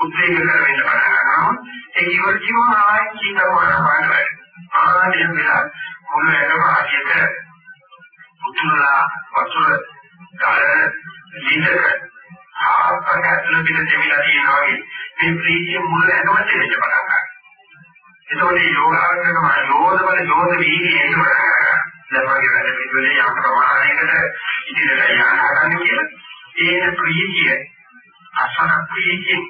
S1: උද්වේග කර වෙන්න පටන් ගන්නවා. ඒ ඉවර ජීවන ආයෙත් කීකරවන පාඩවයි. ආනාපානිය වෙලා මුළු ඇඟම හරියට උතුරලා වතුර ගල ලිඳක ආපකට ඇතුළත පිට දෙවිලා තියෙනවා වගේ මේ ප්‍රීතිය මුළු ඇඟම දෙන්න පටන් ගන්නවා. එතකොට මේ යෝගාවචරකම යෝධ බල යෝධ වීර්යය එනකොට දැන් වගේ වැඩ පිළිවෙලේ යම් ප්‍රමාණයකට ඉදිරියට යන්න හදන්නේ කියලා. ඒන ප්‍රීතිය අසන ප්‍රීතිය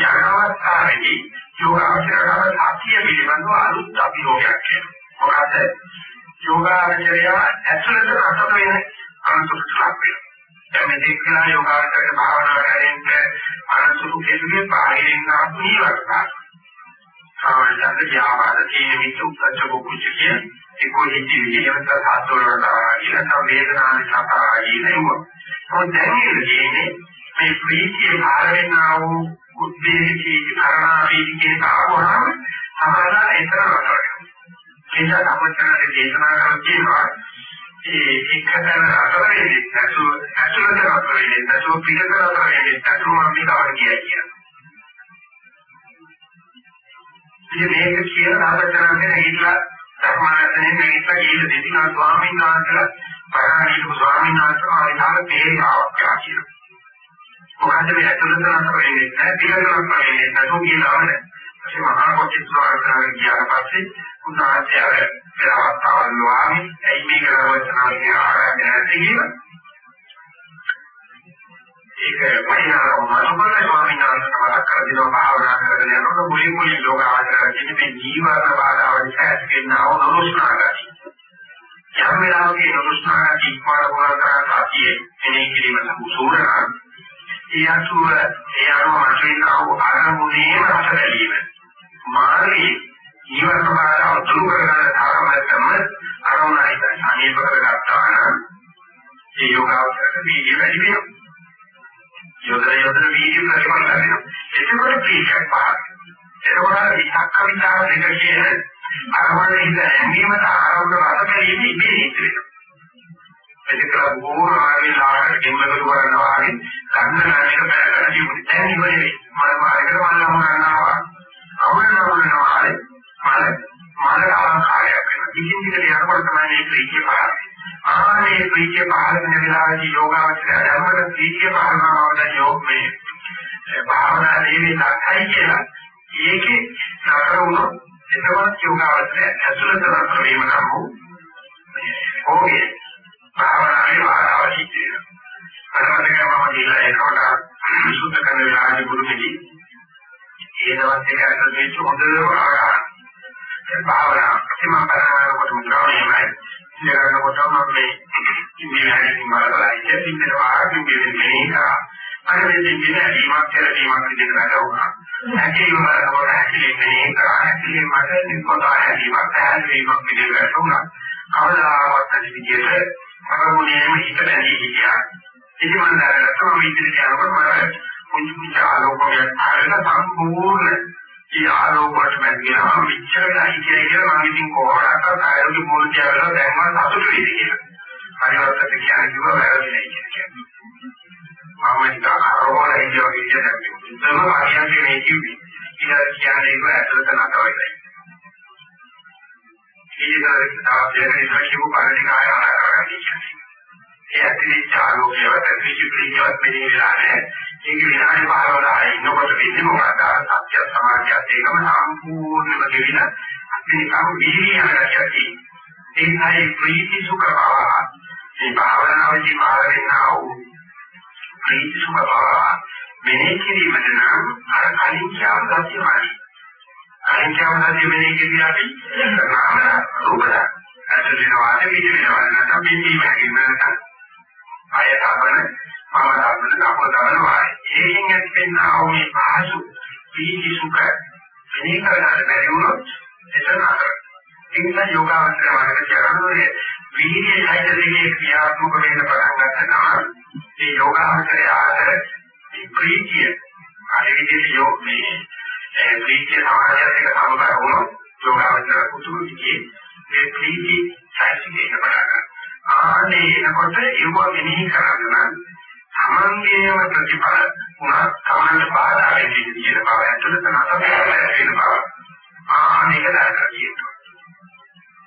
S1: යනවත්තාවේදී යෝගාවචරකම සත්‍ය පිළිබඳව අලුත් අභියෝගයක් එනවා. මොකද යෝගාවචරය ඇතුළත රසක වෙන අනුසුඛයක් වෙනවා. දැන් මේකලා යෝගාවචරක භාවනා කරමින් අනුසුඛ කෙරුවේ පාහිරින් ආපු නිවර්තන. සාමාන්‍යයෙන් ව්‍යාපාර තියෙන මිත්‍ර උත්සච්ච කුච්ච කිය ඒකෝ හිතේ විදිහට සාතෝරන ඊළඟ වේදනාවේ සතරයි නෙවෙයි. මොකද දැන් ඉන්නේ මේ ප්‍රීතිය භාර වෙනා වූ උද්දේශී කරණා ප්‍රීතියේ කාවහම සමාන එතන රටවල. ඒක සම්පූර්ණයෙන් දේශනා කරන කියනවා ඒ එකතන අතරේ නැතුව ඇතුළත අතරේ නැතුව පිටත අතරේ නැතුව අපි කවර කියයි කියන්නේ. ඉතින් මේක කියලා නාමතරන්නේ නැගිටලා ධර්මාරතනේ නැගිටලා කියලා දෙතිනා ස්වාමීන් වහන්සේලා පරාණීතු ස්වාමීන් වහන්සේ ආයතන තේරාවක් කියලා. මොකද මේ ඇතුළත නතර වෙන්නේ නැහැ පිළිගන්නක් වෙන්නේ නැතුව කියලාම ඒ මහා කොටිස්වාරකරණ ගියාට පස්සේ උන්වහන්සේ අර පෙරවස්තාවල් වාමි ඇයි මේක රවචනාවේ ආරම්භ නැති කියලා ඒක වහිනා මනෝබල ස්වාමීන් වහන්සේ මතක් කර දෙනවා භාවනා කරගෙන යනකොට මුලින් මුලින් ලෝක ආචාර කියන මේ ජීවන බාධාවල් සැකෙන්නව නුරුස්නා ගති. යම් වෙලාවක නුරුස්නා ගති ඉක්මවල වරකා සතියේ එනේ කිරීම සූරනා. ඒ අසුර ඒ අනුව මතුවෙනා වූ අරමුණේම රස බැලීම. මාර්ගයේ ජීවන බාධාව දුරු කරගන්න තරමටම අරමුණයි සමීප කරගත්තා නම් ඒ යෝගාවචරක වීර්ය වැඩි වෙනවා. යොදන යොදන වීර්ය ප්‍රතිඵල ලැබෙනවා. එතකොට ප්‍රීතියක් පහළ. එතකොට විතක්ක විචාර දෙක කියන අරමුණේ ඉඳ ඇඟීමට ආරම්භ රස බැලීම ඉබේ ඉතිරෙනවා. එතකොට බොහෝ ආගේ ලාහකට දෙන්නක කරනවා වගේ ගන්න නැතික බැලලා ජීවිතය දැන් ඉවරයි. මම මායකට වල්ලම ගන්නවා. අවුලනවා මල මල අලංකාරයක් වෙනවා. ඉතින් ඉතින් යනකොට තමයි මේ ප්‍රීතිය පහළ ආනේ ප්‍රීතිය පහළ වෙන වෙලාවේදී යෝගාවචරය ධර්මද ප්‍රීතිය පහළ වෙනවා යෝග මේ භාවනා දේවි නැතයි කියලා ඒකේ නතර වුණොත් එතකොට යෝගාවචරය ඇතුළත නතර වීම නම් වූ ඕකේ භාවනාවේ වාතාව සිද්ධ වෙනවා අරමදක මම දීලා ඒකට සුද්ධ කරන වෙලාවේ ගුරුමෙදි ඒ දවස් දෙක ඇතුළත හොඳම ආගාන භාවනා ප්‍රතිමා කරනකොට මුද්‍රාවේමයි ඉඳගන්නකොට මම මේ ඉන්නේ හැටි මරලා ඉන්නේ පිටේවා ආගින්නේ මෙනේ කරා. අර මේ දෙන්නේ දීමක් කියලා දීමක් විදිහට වැඩවුණා. හැකීම වල හැකීම මෙනේ කරා හැකීම මට නිකොට හැකීමක් පැහැදිලිවීමක් විදිහට වැඩවුණා. කවදාවත් නැති විදිහට අරමුණේම හිත බැඳී හිටියා. ඉතින් මම දැනගත්තා මම ඉදිරියට යනකොට මම කුංචු කුංචු ආලෝකයක් හරියට සම්පූර්ණ ඒ ආලෝකයට බැඳගෙන මෙච්චර වෙලා හිතේ කියලා මම ඉතින් කොහොමද ආයෝගි මොන කියලා දැන් මම සතුටු වෙන්නේ කියලා. පරිවර්තක කියන්නේ කිව්ව වැරදිනේ කියන්නේ. මම හිතා කරවල ඉඳලා කියන්නේ ඉතම හරියන්නේ මේ කිව්වේ. ඊට කියන්නේ ඒක ඇතුළත නැතවයි. ඊට පස්සේ තව දෙයක් කියපු පරිදි කාය ආකාරය කියන්නේ. ඒ පැතිරිච්ච ආලෝකයවත් ත්‍රිචක්‍රීයවත් මෙහෙලා නැහැ. ඒක විනාඩි 15 ආයේ ඉන්නකොට වෙන්නේ මොකක්ද? සත්‍ය සමාධියත් ඒකම සම්පූර්ණයෙන්ම දෙවිලා අපි කවු විහිියන ගැටි. ඒකයි ප්‍රීති සුඛ භාව. මේ භාවනාවේදී මාර්ගෙන්නා වූ ප්‍රීති සුඛ භාව මෙනෙහි කිරීමද නම් අර කලින් කියව ගතියමයි. කලින් කියව ගතිය මෙනෙහි කිරීම අපි නාම රූපද. ඇතුල් වෙනවාද පිට වෙනවාද නැත්නම් පිටීම හැකියි නැත්නම් අය තබන මම තබන කපල තබනවා. ඒකෙන් ඇතිවෙනා වූ මේ පහසු පීති සුඛ මෙනෙහි කරගන්න බැරි වුණොත් එතන අර ඒ නිසා යෝගාවචර මාර්ගය කරන්නේ වීර්යය සහිත ක්‍රියාත්මක වෙන්න පටන් ගන්නවා. මේ යෝගාවචරය ආතර ප්‍රීතිය අර විදිහට යෝ මේ ප්‍රීතිය සමාජයත් එක්ක සමබර වුණොත් යෝගාවචර කුතුහල විදිහේ මේ ප්‍රීති සාහිත්‍යයෙන් බලන්න. ආනේ එනකොට ඒව මෙනෙහි කරන්න සමන්ගේම ප්‍රතිඵල උනා සමන්ට බාධා වෙන්නේ කියන බව ඇතුළත නැතර වෙන බව. ආනේක දැනගන්න තියෙනවා.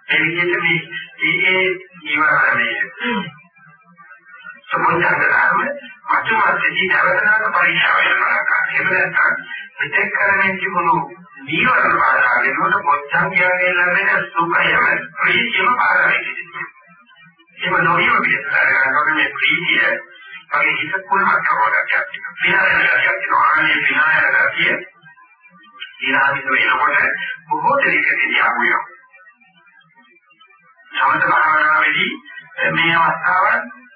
S1: ඒ විදිහට මේ ඊයේ නිවර්තනයේ සමුදාය ධර්ම අතුමත්දී නැවතනාක පරීක්ෂා වෙනවා. එහෙම නැත්නම් පිටෙක් කරමින් තිබුණු නීවරණ බාධා වෙනකොට පොච්චම් කියන්නේ ලැබෙන සුඛයම ප්‍රීතියම බාධා වෙන්නේ. එහෙම නොවිව පිටතරගන්නකොට මේ ප්‍රීතිය වගේ හිත කුල්මත් කරවගයක් තියෙනවා. විනායනයක් තියෙනවා. ආනේ විනායනකතිය ඊළාමිත වෙනකොට බොහෝ දෙයකදී ආවුයෝ. සමත භාවනාවේදී මේ අවස්ථාව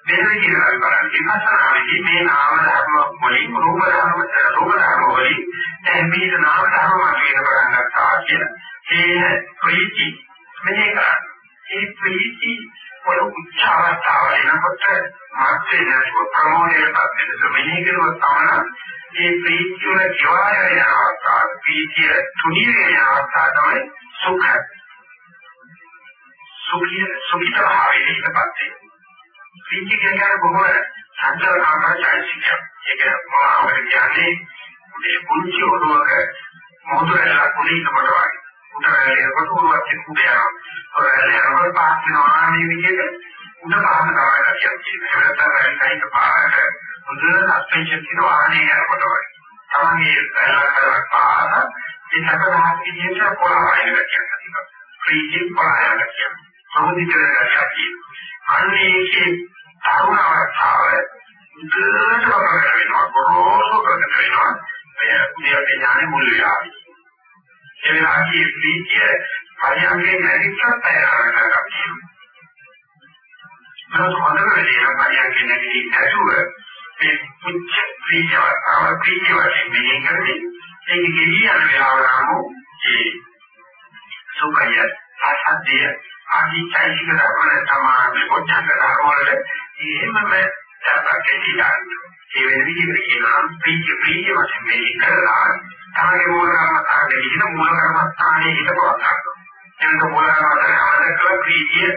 S1: වෙන විදිහකට අපි බලන්න විපස්සනාවේදී මේ නාම ධර්ම වලින් රූප ධර්ම රූප ධර්ම වලින් දැන් මේ නාම ධර්ම වශයෙන් පටන් ගන්නවා කියන ඒ ප්‍රීති මෙහෙ කරන්නේ ඒ ප්‍රීති වල උච්ච අවස්ථාව එනකොට මාත්‍රේ නැතිව ප්‍රමෝදයටපත් වෙන මෙහෙ කරුවොත් තමයි ඒ ප්‍රීතිය වල ජීවාය වෙන අවස්ථාව ප්‍රීතිය තුනී වෙන අවස්ථාව තමයි සුඛ සුඛිය සුඛිත භාවයේ ඉපත් වෙන්නේ පිටි කියන්නේ බොහෝ සංකල්පකාරී චෛතසිකයක්. ඒක මොනවද කියන්නේ? මේ පුංචි ඔරුවක මොහොතේ කුණීක පොඩවයි. උඩරලේ කොට උරුවක් තිබුණා. ඔරලේ අරවල් පාස් වෙනවා මේ විදිහට උඩ පහම තමයි කියන්නේ. ඒකට රයිටයික පාරක හොඳ සස්පෙන්ෂන් කියන වාහනේ යනකොට වගේ. තමන්ගේ වැලකට පාන ඒ සැකදහස් විදිහට පොළවයි කියන්නේ. ෆ්‍රීජින් පොළවයි කියන්නේ. සමුදිතර ගැටියක්. අන්නේකේ තරුණ අවස්ථාව උදේට ප්‍රකට වෙනවා ගොරෝසු ප්‍රකට වෙනවා මේ උදේ ඥානෙ මුල් වෙලා ඒ වෙලාවේ ප්‍රීතිය පරියන්ගේ නැතිවත් තයාරන කරගන්නවා මම හොඳට වෙලිය පරියන්ගේ නැති නැතුව මේ පුච්ච ප්‍රීතිය අවර ප්‍රීතිය වශයෙන් මේ කරන්නේ ඒක ගෙවි යන වෙලාවම ඒ සුඛය ආසද්දය ආදී චෛතසික ධර්ම තමයි පොච්චංග ධර්ම වල එහෙමම සත්‍යකේදී ගන්න. ඒ වෙන විදිහට කියනවා ප්‍රීති ප්‍රීති වශයෙන් මේ කරලා තමයි මූල කර්මස්ථානයේ ඉන්න මූල කර්මස්ථානයේ හිත පවත්වා ගන්න. එනක මූල කර්මස්ථානයේ අවදකලා ප්‍රීතිය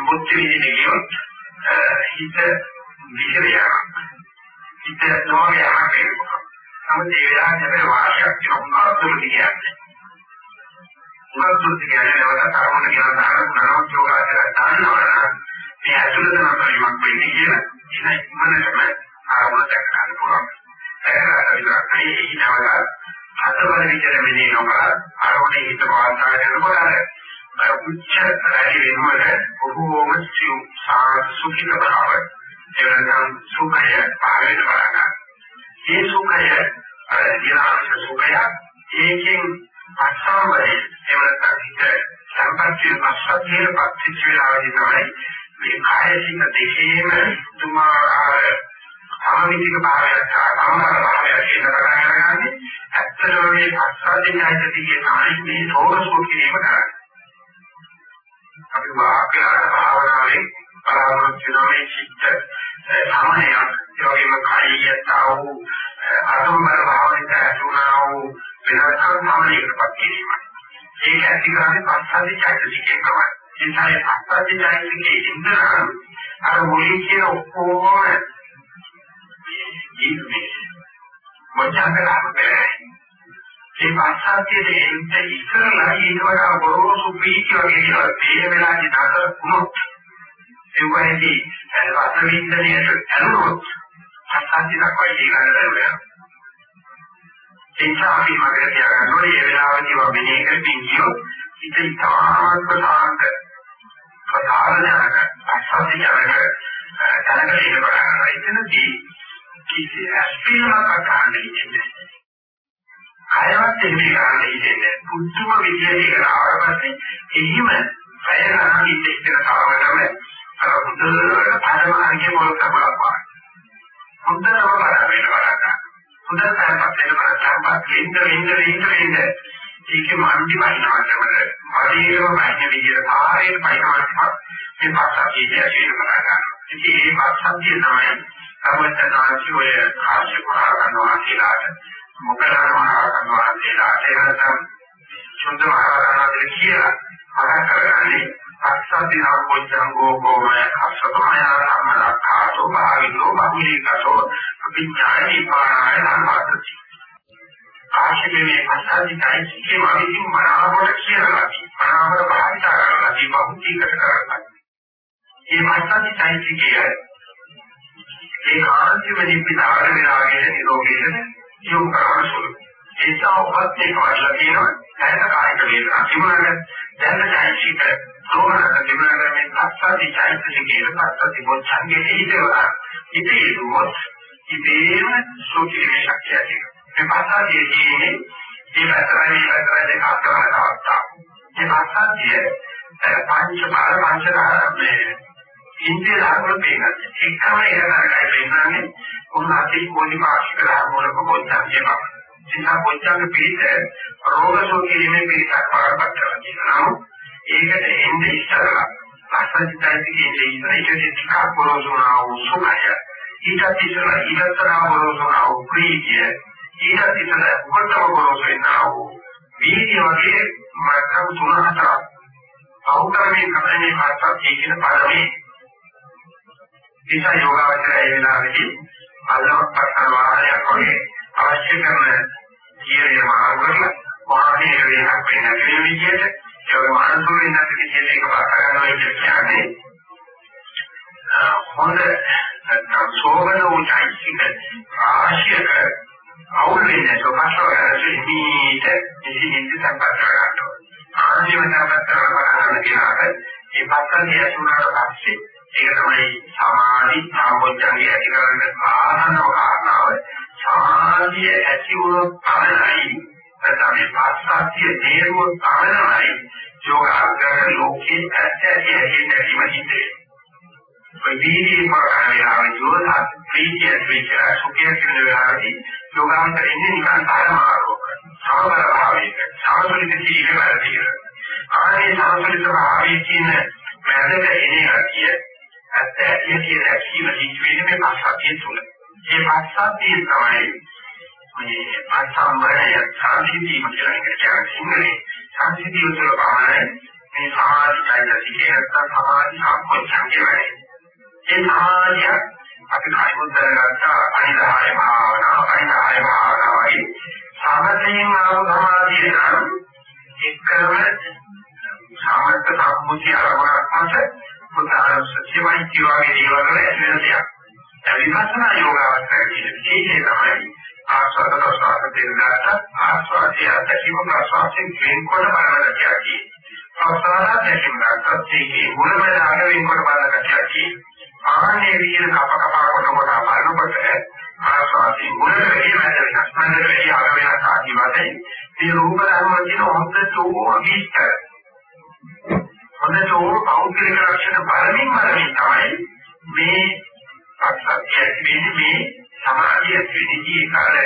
S1: මුත්‍ති විදිහට කියොත් හිත විහෙරයක්. හිත නොමයක් වෙනවා. නමුත් ඒ වෙලාවට වාසියක් කියනවා දුරු කියන්නේ. උගත් කියන්නේ නැවත අරමුණ කියන තරම නරෝ යෝගාචර ගන්නවා නම් මේ ඇතුළත නතරීමක් වෙන්නේ කියලා ඉතින් ඉක්මනටම ආරමුණ දැක ගන්න පුළුවන්. ඒකට විතරයි ඉනවලා හතවල විතර මෙන්නේ නොකර ආරමුණේ හිත පවත්වාගෙන යනකොට අර උච්ච රැලි වෙනවල බොහෝම සියුම් සාසුඛිත භාව එවනම් සුඛය පාවෙන බලන්න. මේ සුඛය අර දිනාංශ සුඛය ඒකෙන් අසාමයේ එවනම් හිත සම්පත්‍ය අසත්‍යයේ පත්‍චි වෙලාවදී තමයි මේ කාය සිත දෙකේම තුමාර සාමිතික භාවයක් සාමාන භාවයක් කියන කරන්නේ ඇත්තටම මේ අස්සාදී ඥානතිකේ තමයි මේ සෝරසෝ කිරීම කරන්නේ. අපි වාක්‍යලාට භාවනාවේ බලාපොරොත්තු වෙන මේ චිත්ත සමනය ඒ වගේම කායියතාව අරමුණ භාවනික ඇතුණා වූ වෙනස්කම් සමනයකටපත් කිරීම. ඒක ඇති කරන්නේ පස්සාදී ඥානතිකේ තමයි. ඒසයි අත්පත්ති ජාතිකේ ඉඳලා අර මුලින් කියන ඔක්කොම ජීවිතේ මොචංගලාම බැහැ. ඒ පස්සාතියේ එන්න ඉස්සරලා ඊට වඩා බොරෝසු පීති වගේ දේවල් තේර වෙලාදී නතර වුණොත් ඒ වගේදී ඒ රස වින්දනයේ ඇලුනොත් පස්සන්ති දක්වා ඉගෙන ගන්න ඒ නිසා අපි මගට තියාගන්න ඕනේ මේ වෙලාවදී වගේ එකකින් කියොත් ඉත ඉතාමත් සාන්ත ප්‍රධානයක් අස්සද්ධි ජනක තැනකට ඉන්න බලනවා එතනදී කිසි ඇස්පීමක් අහන්නේ නැහැ කයවත් එහෙම ගන්න ඉන්නේ පුදුම විදියට ආවපස්සේ එහිම පැය ගණන් ඉන්න ඉන්න තරමටම අර හොඳට පරමාර්ගයේ මොකක් බලපෑ. හොඳටම බලන්න බලන්න. හොඳට පැයපත් වෙන බලන්න ඉන්න ඉන්න ඉන්න ඉන්න ඒකේ මන්දි වයින්වටම මදීරම වයින් විදියට ආරේ පයින්වටම මේ පස්සක්ිය ඇතුළේ බලන්න. ඉතින් මේ පස්සක්ිය තමයි අවත්තනාචි ඔය කාශ්‍ය පුරා ගන්නවා කියලාට මොකද මහරහතන් වහන්සේලාට එහෙනම් සුන්දර මහරහතන් කියලා මතක් කරගන්නේ අස්සති සම්පොච්චංගෝ කෝමය අස්සතමය සම්මලක්ඛාතෝ භාවිතෝ බහුලීකතෝ අභිඥායි පාණාය ධර්මපති ආශිකේ අස්සති කයිසිකේ වගේ මනාවට කියලා මනාවට භාවිත කරලා දී බහුලීකට කරගන්න. මේ අස්සති කයිසිකේ ඒ කාන්තිම නිපිතාර විරාගයේ නිරෝගයේ යොමු කරන සුළු. ඒ නිසා ඔබත් ඒක වඩලා තියෙනවා. දැන් කායික වේදනා තිබුණාද? දැන් දැයිසික සෝමනස තිබුණාට මේ පස්සද්ධි චෛතසිකයේ පස්සද්ධි මොච්ඡංගේ හිතේවා ඉතේ දුවොත් ඉතේම සෝචිලේ ශක්තිය තියෙනවා මේ පස්සද්ධියේ කියන්නේ මේ පැතරයි මේ පැතරයි දෙක අතර අවස්ථාව මේ පස්සද්ධිය පංච බල පංච මේ ඉන්දිය ධර්ම පේනවා එකම එකතරයි වෙනන්නේ උන් අති කොඩි පාක්ෂික ධර්ම වල පොච්චංගේ බව ඉතින් පොච්චංග පිළිද රෝග සෝකීමේ පිළිසක් පාරපත් කරලා තියෙනවා. ඒකට එන්නේ ඉස්සරලා අසංචිතයිකේ ඉන්න ඒකේ ටිකක් පොරොසුනා වූ සුඛය. ඊට ඉස්සරලා ඊටතර පොරොසුනා වූ ප්‍රීතිය. ඊට ඉස්සරලා උපතම පොරොසුනා වූ වීර්ය වගේ මට්ටම් තුන හතරක් අවුතරමේ කමනේ මාර්ගය කියන පදමේ නිසා යෝගාවචරය ඒ වෙලාවේදී අල්ලවක් පස්සවාරයක් වගේ අවශ්‍ය කරන ජීවය මාර්ගවල වාහනේ වේගයක් වෙන විදිහට ඒක මානසික නැති විදිහට ඒක බාර ගන්නවා කියන්නේ හොඳ නැත්නම් සෝබන උචයිසික ආශියක අවුල් වෙන්නේ සෝපස්වරට ඉමීට ඉතිමිට සම්පත් කරගන්නවා. ආජීව සම්පත් කරගන්න කියලාට මේ පස්සෙන් ඇතුළට පස්සේ ඒක තමයි සමාධි සම්පෝඥය ඇති කරගන්න ආහනව කාරණාව. සමාධිය ඇති වුණොත් තමයි නැත්නම් මේ පාස්වාසිය තේරුව පමණයි යෝගාචර ලෝකේ ඇත්ත ඇති ඇති දැකීම හිතේ. ප්‍රතිදී මාර්ගය යෝධා ප්‍රීතිය විචාර සුඛය කියන වෙලාවේදී යෝගාචර ඉන්නේ නිකන් තරමාරෝක. සමබර භාවයක සමතුලිත ජීවිතය වැඩිය. ආනේ සමතුලිත භාවයේ කියන මැදට එන්නේ අකිය ඇත්ත ඇති ඇති දැකීම හිතේ මේ පාස්වාසිය තුල. මේ පාස්වාසිය තමයි මේ අසම්බරය සාධිතීම කියලා එකට කියන සිංහලේ සංසිද්ධිය තුළ පමණයි මේ සමාධියයි නැත්නම් සමාධි සම්පෝෂණ කියන්නේ. ඒ සමාධිය අපි කයිමුත් දැනගත්තා අනිදාය භාවනාව අනිදාය භාවනාව වගේ සමතයෙන් ආව සමාධිය නම් එක්කම සමර්ථ සම්මුතිය අරමුණක් මත පුතාර සත්‍යමයි කියවාගේ දේවල් වල ඇති වෙන දෙයක්. ඒ විපස්සනා යෝගාවස්ථාවේ කියන්නේ තමයි ආස්වාද ප්‍රසආස දෙන්නාට ආස්වාදය දැකීම ප්‍රසආසයෙන් වෙන්කොට බලන ගැතියි. ප්‍රසආස දැකීම නැත්නම් ඒකේ මුලමදාන වෙන්කොට බලන ගැතියි. ආහනේ විදින කප කපා කොට කොට බලනකොට ආස්වාදයේ මුලට වැඩි මැද වෙනස් මැදට වැඩි අග වෙනස් ආදී වශයෙන් මේ රූප ධර්ම කියන හොඳටම විස්තර. හොඳටම පෞද්ගලික ලක්ෂණ බලමින් බලමින් තමයි මේ අත්‍යවශ්‍ය වෙන්නේ මේ සමාධිය විනිදී කාල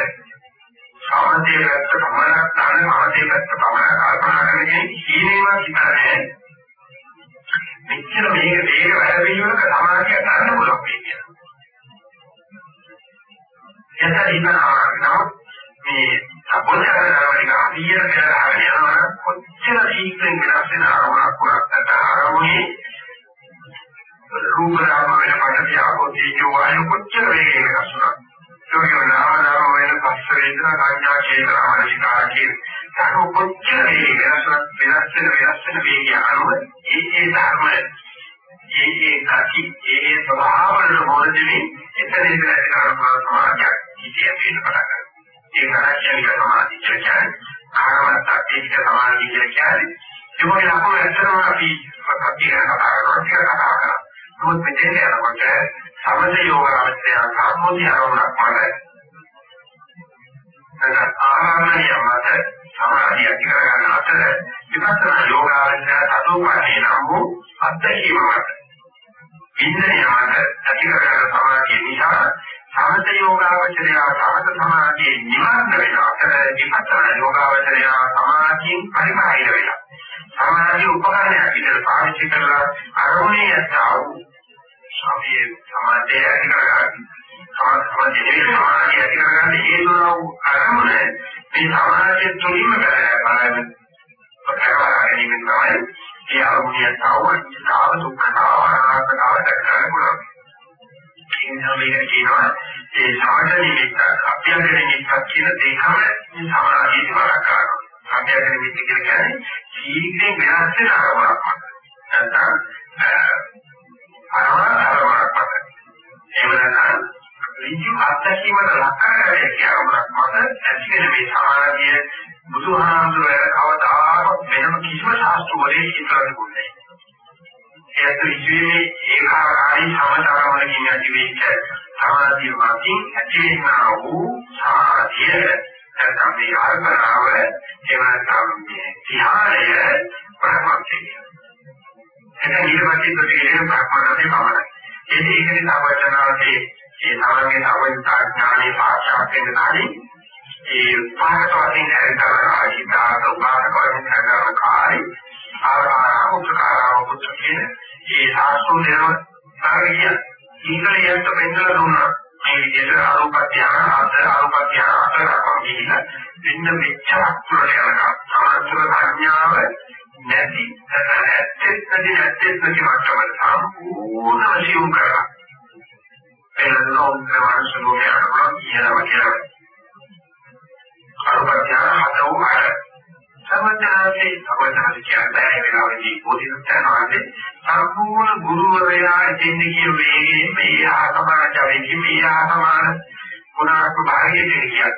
S1: සමාධිය වැත්ත පමණක් තාන සමාධිය වැත්ත පමණක් කල්පනා කරන්නේ සීලේවත් හිතන්නේ මෙච්චර මේක වේග වැඩවීමක සමාධිය ගන්න පුළුවන් කියන්නේ. එතන ඉන්නවා නම් මේ සපෝල් කරන කරවලින් අපියර කියලා හරියනවා කොච්චර සීක්‍රෙන් වෙනස් වෙන අරමුණක් වුණත් අරමුණේ රූප නාම වෙන පටි ආපෝදී ජෝවායු කොච්චර වේගයෙන් වෙනස් වුණා යෝනියෝ නාම නාම වෙන පස්ස වේදනා කාඥා චේතනා මනිකා කියන සාරෝ කොච්චර වේගයෙන් වෙනස් වෙනස් වෙන වෙනස් වෙන වේගය අනුව ඒ ඒ ධර්ම ඒ ඒ කටි ඒ ඒ ස්වභාවවල මොහොතදී එතන ඉඳලා කරපුවා සමාජයක් ඉතිහාසයෙන් පටන් ගන්නවා ඒක අනාචාරික සමාධිය කියන්නේ. ආරවණත් අධික සමාධිය කියන්නේ. ඒ වගේ ලකුණු ඇත්තටම අපි කතිය කතා කරනවා කියලා කතා කරනවා. මොකද මෙතන යනකොට සමථ යෝගාවචරය සම්මෝධි ආරවණක් මත නැත්නම් ආරාමණය මත සමාධිය ඇති කරගන්න අතර විපස්සනා යෝගාවචරය සතෝපන්නේ නම් වූ අත්දැකීම මත. ඉන්ද්‍රිය මත ඇති කරගන්න සමාධිය නිසා සමත යෝගාවචරය සමත සමාධියේ නිවර්ණ වෙන අතර විපස්සනා යෝගාවචරය සමාධියෙන් පරිබාහිර වෙනවා. සමාධිය උපකරණයක් විදිහට පාවිච්චි කරලා අරමුණේ යතා වූ සමයේ සමාධිය ඇති කරගන්න. සමාධිය සමාධිය ඇති කරගන්න හේතු වූ අරමුණ මේ සමාධිය තුලින්ම බලන්න ප්‍රකාශ ගැනීමෙන් තමයි ඒ අරමුණේ තව දුක්ඛතාව අනාත්මතාව දක්වන්න පුළුවන්. නිසා මේක කියනවා ඒ සමාධි නිමිත්ත අභ්‍යන්තර නිමිත්ත කියන දෙකම සමාධියට වරක් කරනවා. අභ්‍යන්තර නිමිත්ත කියන්නේ සීඝ්‍රයෙන් වෙනස් වෙන අරමුණක්. නැත්නම් අරමුණක් මත. එහෙම නැත්නම් ඍජු අත්දැකීමකට ලක් කරගන්න කියනමක් මත ඇති වෙන මේ සමාධිය බුදුහාමුදුරුවෝ කවදාකවත් වෙනම කිසිම ශාස්ත්‍රවලේ හිතලා තිබුණේ නැහැ. ඒත් විශ්වයේ ඒකාකාරී සමතරවලකින් ඇතිවෙච්ච සමාධිය වශයෙන් ඇතිවෙනා වූ සමාධිය නැත්නම් මේ අල්පනාව එහෙම නැත්නම් මේ ධ්‍යානය ප්‍රමෝක්ෂය. එතන ඊළඟට ප්‍රතික්‍රියා ප්‍රාප්තකේ පමණයි. ඒ ඒකේ සාවචනාවේ ඒ සමගිය සාවචනා ඥානේ සාක්ෂාත් වෙන නාදී ඒ පාරක වශයෙන් හරිතවන ආශිතාව උපාසක වශයෙන් හරිතවන කාර්යය ආරාම උපකාරාම පුත්‍ර කියන ඒ සාස්ත්‍රෝදේව සාරිය ඊකලියට බෙන්දලා දුන්නා මේ විදිහට අරූප ධ්‍යාන අතර අරූප ධ්‍යාන අතර අපම ගිහිල්ලා දෙන්න මෙච්චරක් තුරට යනවා සමස්ත සංඥාව නැති ඇත්තෙත් නැති නැත්තෙත් නැති මට්ටමට සම්පූර්ණ වශයෙන් කරලා එළනෝ උන්වහන්ස ලෝකයේ අනුරම් කියනවා කියලා අරූප ධ්‍යාන හතව අර සමඥාසේ සමඥාසේ කියන්නේ ඒ වෙලාවේදී පොදිනුත්තර වහන්සේ සම්පූර්ණ ගුරුවරයා දෙන්නේ කිය වේගයෙන් මේ ආසමාන ජවෙකින් මේ ආසමාන ගුණාත්ම භාගයේ කියන්නේ.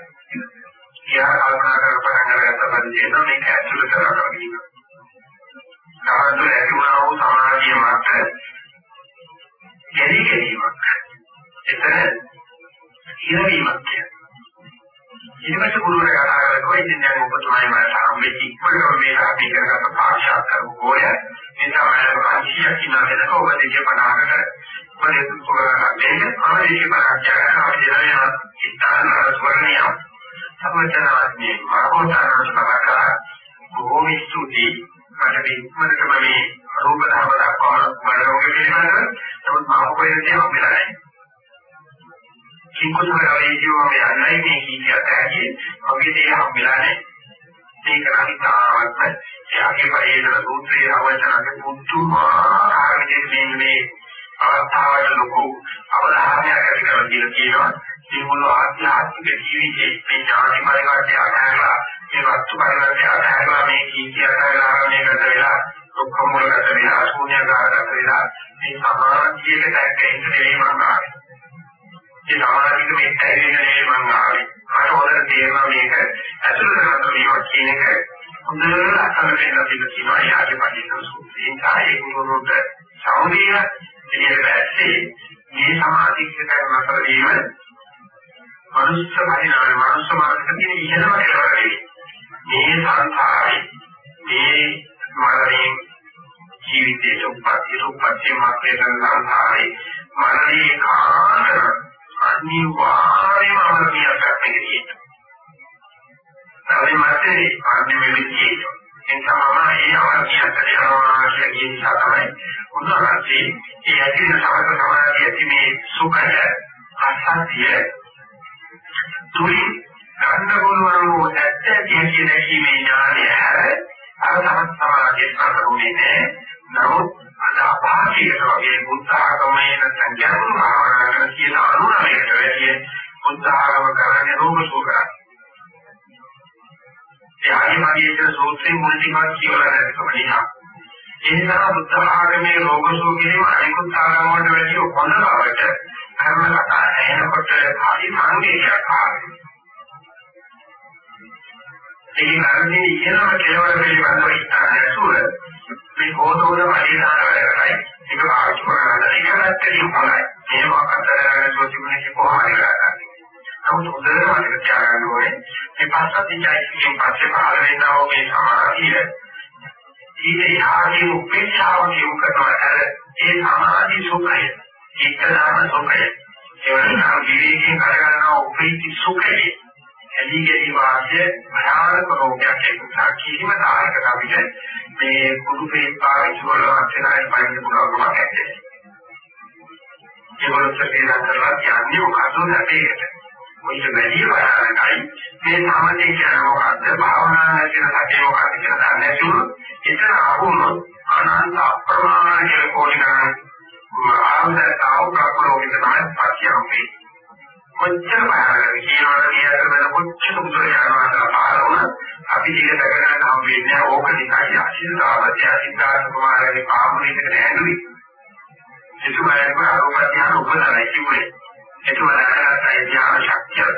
S1: කියා කල්පනා කර පටන් ගන්නකොට පස්සේ මේක ඇතුළත කරනවා කියනවා. සාහතු ඇති වුණා වූ සමාධිය මත ගෙලි ගැනීමක්. එතන ඉරවීමක් කියන්නේ. ඊට ගුරුවරයා කතා කරලා ඉතින් දැන් ඔබතුමායි මට හම්බෙච්ච ඉක්මනටම මේ අපි කරගත්ත පාක්ෂාත් කරපු කෝය. මේ තමයි පන්සියක් කියන වෙනක ඔබ දෙකේ 50කට මොලේ පොරගන්නේ මම දෙකේ 50ක් ගන්න අපි දෙනවා ඉස්සරහ ස්වර්ණිය සමචනාත්මේ මරෝතරණ සමකර බොහොම ස්තුතියි. මට ඉක්මනටම මේ රූප ධර්ම දක්වා මම රෝගෙ පිළිබඳව. නමුත් මම ඔබේ දේ හම්බෙලා නැහැ කිංකුතුරේ කියවම යන්නයි මේ කීකියට ඇයි මගේ දේ හම්බෙලා නැහැ. මේක අනිතාවත්ම යාගේ පරිේෂණ සූත්‍රයේ අවචනක පුදුමාකාර විදිහට මේ අවස්ථාවට ලොකු අවධානයක් ඇති කරලා කියලා කියනවා. මේ මුළු ආධ්‍යාත්මික ජීවිතේ මේ ඥානි පරිවර්තය අධහැරලා මේ වස්තු පරිවර්තය අධහැරලා මේ කීකියට ආරම්භය ගත වෙලා ඔක්කොම වලට වෙලා ශූන්‍යකාරකට වෙලා මේ සමාධියට දැක්ක ඉන්න දෙවි මම ආවේ. ඒ සමාජික මේ ඇවිල්ලා නෙවෙයි මම ආවේ. මට හොඳට තේරෙනවා මේක ඇතුළත කරගන්නවා කියන එක හොඳට අත්දැක දෙන්න තිබෙන කියනවා යාගේ පදින සූත්‍රයෙන් කායේ ගුරුවරුන්ට සෞදීය පිළිවෙලැත්තේ මේ සමාධික කරන අතරදීම මනුස්ස පරිණාමය මනුස්ස මානසික තියෙන ඉහළම කෙලවරේ මේ සංසාරේ මේ මරණයෙන් ජීවිතයේ උපත් උපත්යේ මාත්‍රේ කරන සංසාරේ මරණේ කාරණා අනිවාර්යයෙන්ම අමරණීයයක් තියෙනවා. අපි මාතේ අන්නේ මෙලිදී එතනම ඒ අමරණීයකට යනවා කියන නිසා තමයි උන්වහන්සේ ඒ ඇති වෙන සමත සමාධිය ඇති මේ සුඛය අසත්‍ය තුලින් ගන්න බලවන ඇත්ත කියන කීමේ ඥානය හැර අර සමත සමාධිය සම්පූර්ණේ නැහැ. නමුත් අද අභාගියට වගේ බුද්ධ ආගමේ නැත්නම් ගැඹුරු භාවනාවකට කියන අනුරමයට වැඩි බුද්ධ ආගම කරන්නේ රෝග සුවකරයි. ඒ ආගමගේ සූත්‍රේ මුල් ටිකක් කියලා නැත්නම් නිසා. ඒ නිසා බුද්ධ ආගමේ රෝග සුව කිරීම අනිකුත් ආගම වලට වැඩි හොඳ බවට කර්ම කතා එනකොට හරි සංකේතයක් ආවේ. ඒකේ අරගෙන ඉගෙනම කෙලවර පිළිබඳව හිතන්න නැතුව මේ කෝතෝද පරිදාන වැඩ කරයි ඒක පාවිච්චි කරගන්න එක පැත්තකින් හොඳයි මේව අකතරගෙන සෝචිමුනේ කොහොමද කරන්නේ නමුත් හොඳට මතක තියාගන්න ඕනේ මේ පස්සතිජයිකින් පස්සේ පහළ වෙනා වූ මේ සමාධිය ඊට එහාගේ උපේක්ෂාව කියු කරනවාට ඒ සමාධි සුඛය. ඒකදාන සුඛය. ඒ වෙනකම් විවේකයෙන් කරගන්නා උපේක්ෂ සුඛය. ඇලී ගැනීම වාසිය භයානක රෝගයක්. ඒ නිසා කිසිම තාලයකට අපිට මේ කුඩු පේක් පාවිච්චි කරලා නැත්නම් පයින් පුළුවන් කමක් නැහැ. ඒවලුත් කියලා කරලා කියන්නේ මොකද නැතේකට. මොකද වැඩි භයානකයි මේ සමතේ කියන මොකද්ද? භාවනා කියන සත්‍ය මොකක්ද කියලා දන්නේ නැතුව එතන ආවොත් අනන්ත අප්‍රමාණ කියලා කෝටි ගණන් ආවදාව කප්පරෝගිත තමයි පස්සියම්පේ. කොච්චර බයරද කියනවා කියන වෙන කොච්චර බුදුරජාණන් වහන්සේ පාරවන අපි දිගට කරගෙන හම් වෙන්නේ ඕක නිකයි අශිල්තාවත්‍ය අශිල්තාන කුමාරගේ පාමුණේකට ඇඳුනි. එතුමාගේ ආරෝපණය උපදලා කිව්වේ එතුමාට ඒ ධ්‍යාන ශක්තිය.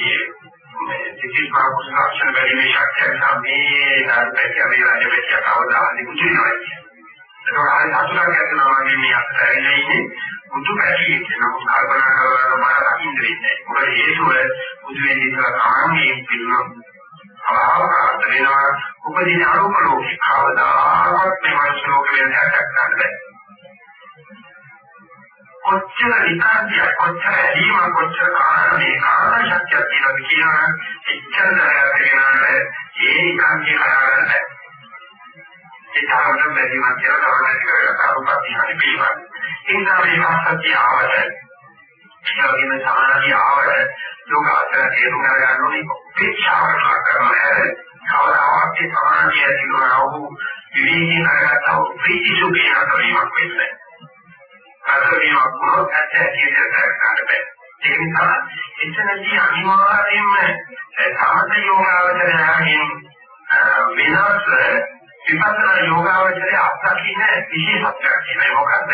S1: ඒ සිතිල් පාකුස් ලක්ෂණ බැරිමේ ශක්තිය සම්මේ නාරපැතිය මේ රාජපැතිය කවදා හරි කුචිනවා ඒක හරි අතුරක් ඇතුළම වගේ මේ අතට ඇවිල්ලා ඉන්නේ බුදු පැටි නමුත් කල්පනා කරලා මට දකින්න වෙන්නේ. මොකද හේතුව බුදු වෙන්නේ කියලා කාමයේ පිළිම අභාවකාත වෙනවා. උපදීන අරූප ලෝකේ කවදාවත් මේ මනුස්ස ලෝකෙ වෙන හැටක් ගන්න කොච්චර විකාන්තිය කොච්චර ඇලීම කොච්චර කාරණේ කාරණ ශක්තිය තියෙනවද කියනවා එච්චර දැනගන්න ඒ විකාන්තිය කරගන්න ඒ තරමට බැරිමත් කියලා තමයි කරගත්ත අරුපත් හරි පිළිවන්. ඒ නිසා මේ වාසත්‍ය ආවද ඒවගේම සමාධිය ආවද යෝගාචර තේරුම් ගන්න ඕනේ. උපේක්ෂාව කරන හැර කවදාවත් ඒ සමාධිය ඇතිවෙනා වූ විවේකී කරගත්තා වූ ප්‍රීති සුඛය අතරීමක් වෙන්නේ අතරීමක් වුණොත් ඇත්ත ඇතිවෙන්න ගන්න බෑ ඒ නිසා එතනදී අනිවාර්යයෙන්ම සමථ යෝගාවචරයෙන් වෙනස් විපස්සනා යෝගාවචරය අත්දකින්න විශේෂත්වයක් කියන්නේ මොකද්ද?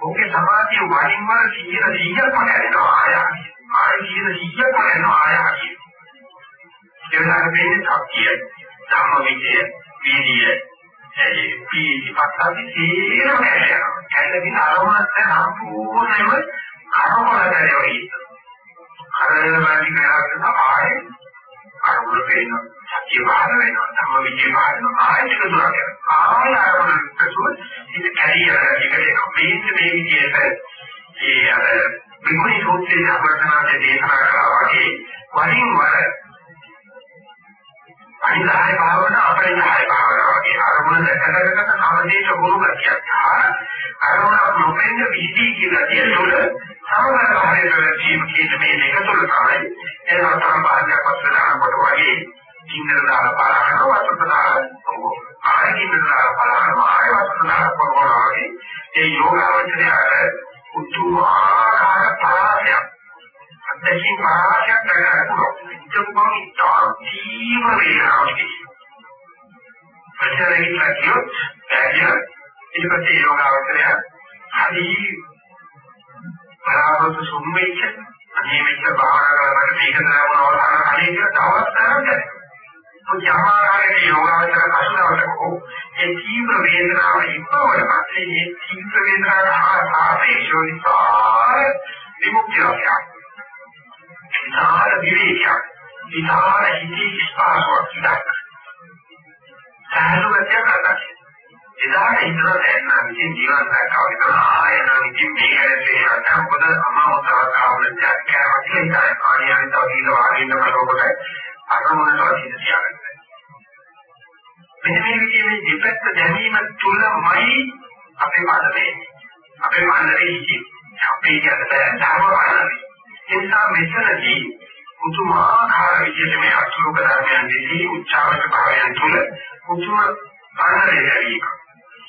S1: ඔහුගේ සමාධිය වරින් වර 100 100ක් පටහැරෙනවා ආයයි. ආයෙ 100 100ක් පටහැරෙනවා ආයයි. ඒ වෙලාවට මේ සත්‍යය, ධම්ම විජය, වීර්යය, ඒ පීති පස්සාදී තේරම හැදෙනවා. හැදෙමින් අරමුණත් සම්පූර්ණයෙන්ම කර්මවලට යොයි. කරගෙන වැඩි කරගෙන ආයෙ අරමුණ පේනවා. සත්‍ය බාහිර වෙනවා. ධම්ම විජය බාහිර වෙනවා. ආයෙත් දුරක් යනවා. ආයෙ අරමුණ පැතුව ඉත කැරියර එකට එනවා. මේක මේ විදිහට ඒ අර විමුක්ති සූත්‍රයේ අපරණාදී දේශනා කරා වගේ වරින් වර අනිදාය භාවන අපරිදාය භාවන වගේ අරමුණ දැකගෙන සමදේශ ගුරු ගතියක්. අරමුණ නොපෙන්න විදි කියලා කියන තුළ සමගත භාවයේ ජීව කියන මේ දෙක තුළ තමයි එනවා තමයි භාගයක් වස්තන කොට වගේ ඉන්ද්‍ර දාන පාරහන වස්තන ආයෙ ඉන්ද්‍ර දාන පාරහන ආයෙ වස්තන පොරවනවා වගේ ඒ යෝගාවචරයට උතුමාකාර පාරයක් අත්දැකීම් පාරයක් ගන්න පුළුවන්. ඒක මොකක්ද ජීව වේලාවක් ප්‍රචාරයෙන් කියොත් ඇයි ඊට පස්සේ යෝගාවචරය හරි බලාපොරොත්තු සුළු වෙච්ච අනේ මෙච්චර භාවනා කරලා මේක දරවනවා තමයි කලින් කියලා තවත් තරම් පුජාමාරයේ යෝගාවචර අසුරවටකෝ ඒ තීව්‍ර වේදනාව ඉක්මවල පස්සේ මේ තීව්‍ර වේදනාව හා සාපේක්ෂව විස්තර විමුක්තියක්. විස්තර විවේකයක් විස්තර හිතේ ස්පාසාවක් ඉදක් සාහසුගතයක් කරගන්න එදාට හිතනවා දැන් නම් ඉතින් ජීවත් නැකව විතර ආයෙ නම් ඉතින් මේක ඇත්තේ නැත්නම් මොකද අමාවතාවක් ආවම දැක් කරනවා කියලා ඉතින් ආයෙත් තව කීල වාගේ ඉන්න බලකොට අරමුණට වදින්න තියාගන්න. මෙන්න මේ විදිහේ දෙපැත්ත දැමීම තුලමයි අපේ මානවේ අපේ මානවේ ඉති අපේ කියන ධර්ම මානවේ. ඒ නිසා මෙතනදී පුදුමාකාර විදිහට මේ අතුරුක ධර්මයන් දෙහි උච්චාරක භාවයන් තුල පුදුම ආනරේ ලැබීම.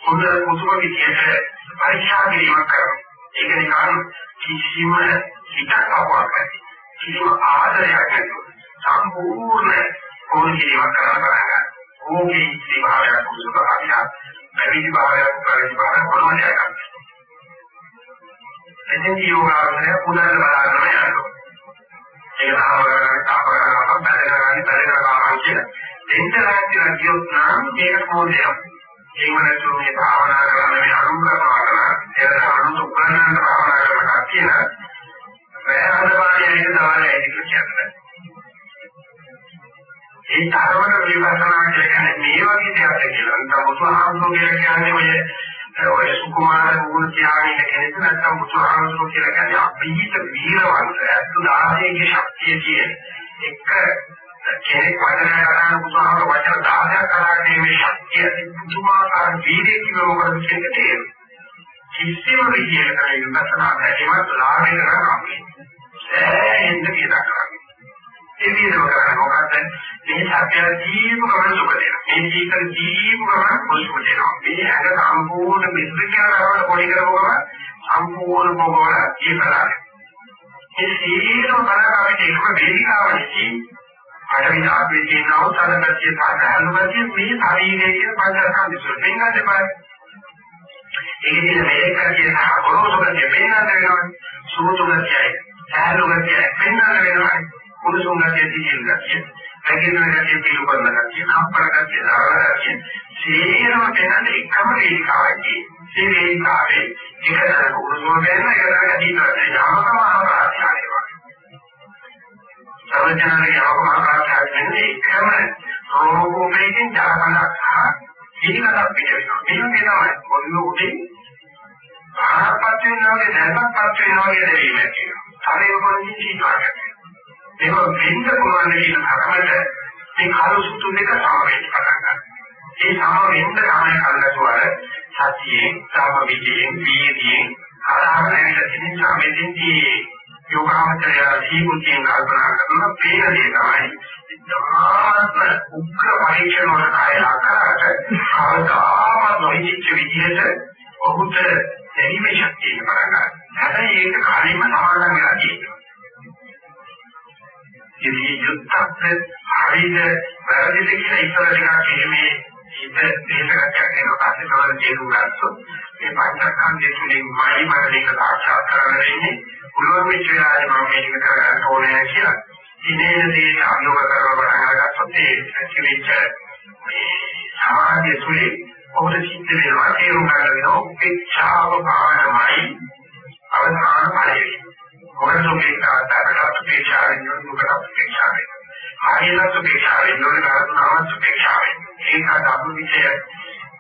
S1: හොඳ පුදුම විදිහට පරික්ෂා කිරීමක් කරනවා. ඒක නිකන් කිසිම හිතක් අවවාක් නැති. කිසිම ආදරයක් නැතුව සම්පූර්ණ ඕන කිරීමක් කරන්න පටන් ගන්නවා. ඕකේ ඉති භාවයක් පුදුම භාවයක්, පැවිදි භාවයක්, පැවිදි භාවයක් කොහොමද යන්නේ? එතෙන් යෝගාවචරය පුනර් බලාගෙන යනවා. ඒක තාම කරන්නේ තාම කරනවා බැලගෙන බැලගෙන කාමයි කියන දෙන්න ලැස්තිලා ගියොත් නම් මේක කොහොමද එහෙම නැත්නම් මේ භාවනා කරන මේ අනුකරණය කරන එතන අනුසුකරණ භාවනා කරන කියන වැයහදපාණියේ දාලා ඒක කියන්නේ. ඒ තරමට විපස්සනා කියන්නේ මේ වගේ දෙයක් කියලා. නැත්නම් බුදුහාමුදුරුවෝ කියලා කියන්නේ ඔය ඔය සුකුමාර වුණ ත්‍යාගයේ කෙනෙක් නැත්නම් බුදුහාමුදුරුවෝ කියලා කියන්නේ අපිහිත වීරවන්ත අත්තු 16 ගේ ශක්තිය කියන එක කෙනෙක් වචනය කරන බුදුහාමර වචන 10ක් කරන්නේ මේ ශක්තිය පුදුමාකාර වීර්යය කියලා මොකද කියන තේරුම. කිසිම විදියකට විපස්සනා කරේවත් ලාභය කරන්නේ. සෑහෙන්න කියලා කරන්නේ. ඒ විදිහම කරන්නේ මොකද්ද? මේ සත්‍ය ජීව ගමන සුඛ දෙනවා. මේ ජීවිත ජීව ගමන පොසුම දෙනවා. මේ ඇඟ සම්පූර්ණ මිශ්‍ර කරනකොට පොඩි කරපුවම සම්පූර්ණ පොගවල ඉස්සරහට. මේ සීලම කරා අපිට එකම වේදිකාවකදී අටවි ධාතුවේ තියෙන අවසානගතිය සාධාරණගතිය මේ ශරීරයේ කියන පංචස්කන්ධ විශ්ව වෙනද බෑ. ඒකේ තියෙන මේකතිය සහ ගොරෝසුගතිය වෙනද වෙනවනේ. සූතුගතියයි සාහලුගතියයි වෙනද වෙනවනේ. කුරුසුගතිය තියෙන ගතිය. පැකිලෙනගතිය පිළිපොන්න ගතිය, කම්පනගතිය, දරගතිය. සීරම වෙනද එකම වේදිකාවයි. මේ වේදිකාවේ එක කුරුසුම වෙන එක ගතිය තමයි යමකම ආකාරය සර්වඥාගේ අවබෝධය වෙන්නේ එකම රෝගෝපේකින් ජලකලක් සහ ජීවිතයක් පිට වෙනවා. මේක තමයි පොළොව උඩින් ආහපත් වෙනවාගේ දැල්පත් වෙනවාගේ දැවීමක් කියනවා. ශරීර පොළොවේ ජීවිතයක්. ඒක වෙන්න පුළුවන් කියන තරමට මේ කාල සුතු දෙක සමවෙන්න පටන් ගන්නවා. ඒ සම වෙන්න තමයි කල්ලාතුවර සතියේ, සම විදියෙන්, වීර්යයෙන් ආරාධනය වෙන නිසා මෙතෙන්දී යෝගාවචරය ජීවිතයෙන් කල්පනා කරන පේනදී තමයි ඉතාමත් උග්‍ර පරීක්ෂණ වල කායලා කරාට කවදාම නොහිච්ච විදිහට ඔහුට දැනීමේ ශක්තිය කරගන්න. හැබැයි ඒක කලින්ම සමාදන් වෙලා තියෙනවා. ඉතින් යුක්තත් හරිද වැරදිද කියලා ඉස්සර ටිකක් එහෙමේ හිත දෙයකට කරනවා පස්සේ තමයි තේරුම් ගත්තොත් මේ පංචස්කන්ධය තුළින් මයි මරණයක සාක්ෂාත් කරගන්න වෙන්නේ. පුළුවන් වෙච්ච වෙලාවේ මම මේක කරගන්න ඕනේ කියලා. ඉනේන දේ අනුග කරව පටන් ගත්තොත් ඒ ඇතිවෙච්ච මේ සමාධිය තුළින් ඔබට සිද්ධ වෙනවා. තේරුම් ගන්න වෙනවා. උපේක්ෂාව භාවනමයි අවධාන ඵලයි. මොකද උපේක්ෂාවට උපේක්ෂාවෙන් නුකට උපේක්ෂාවෙන්. ආයෙත් උපේක්ෂාවෙන් නුකට නවත් උපේක්ෂාවෙන්. ඒක අදු විචය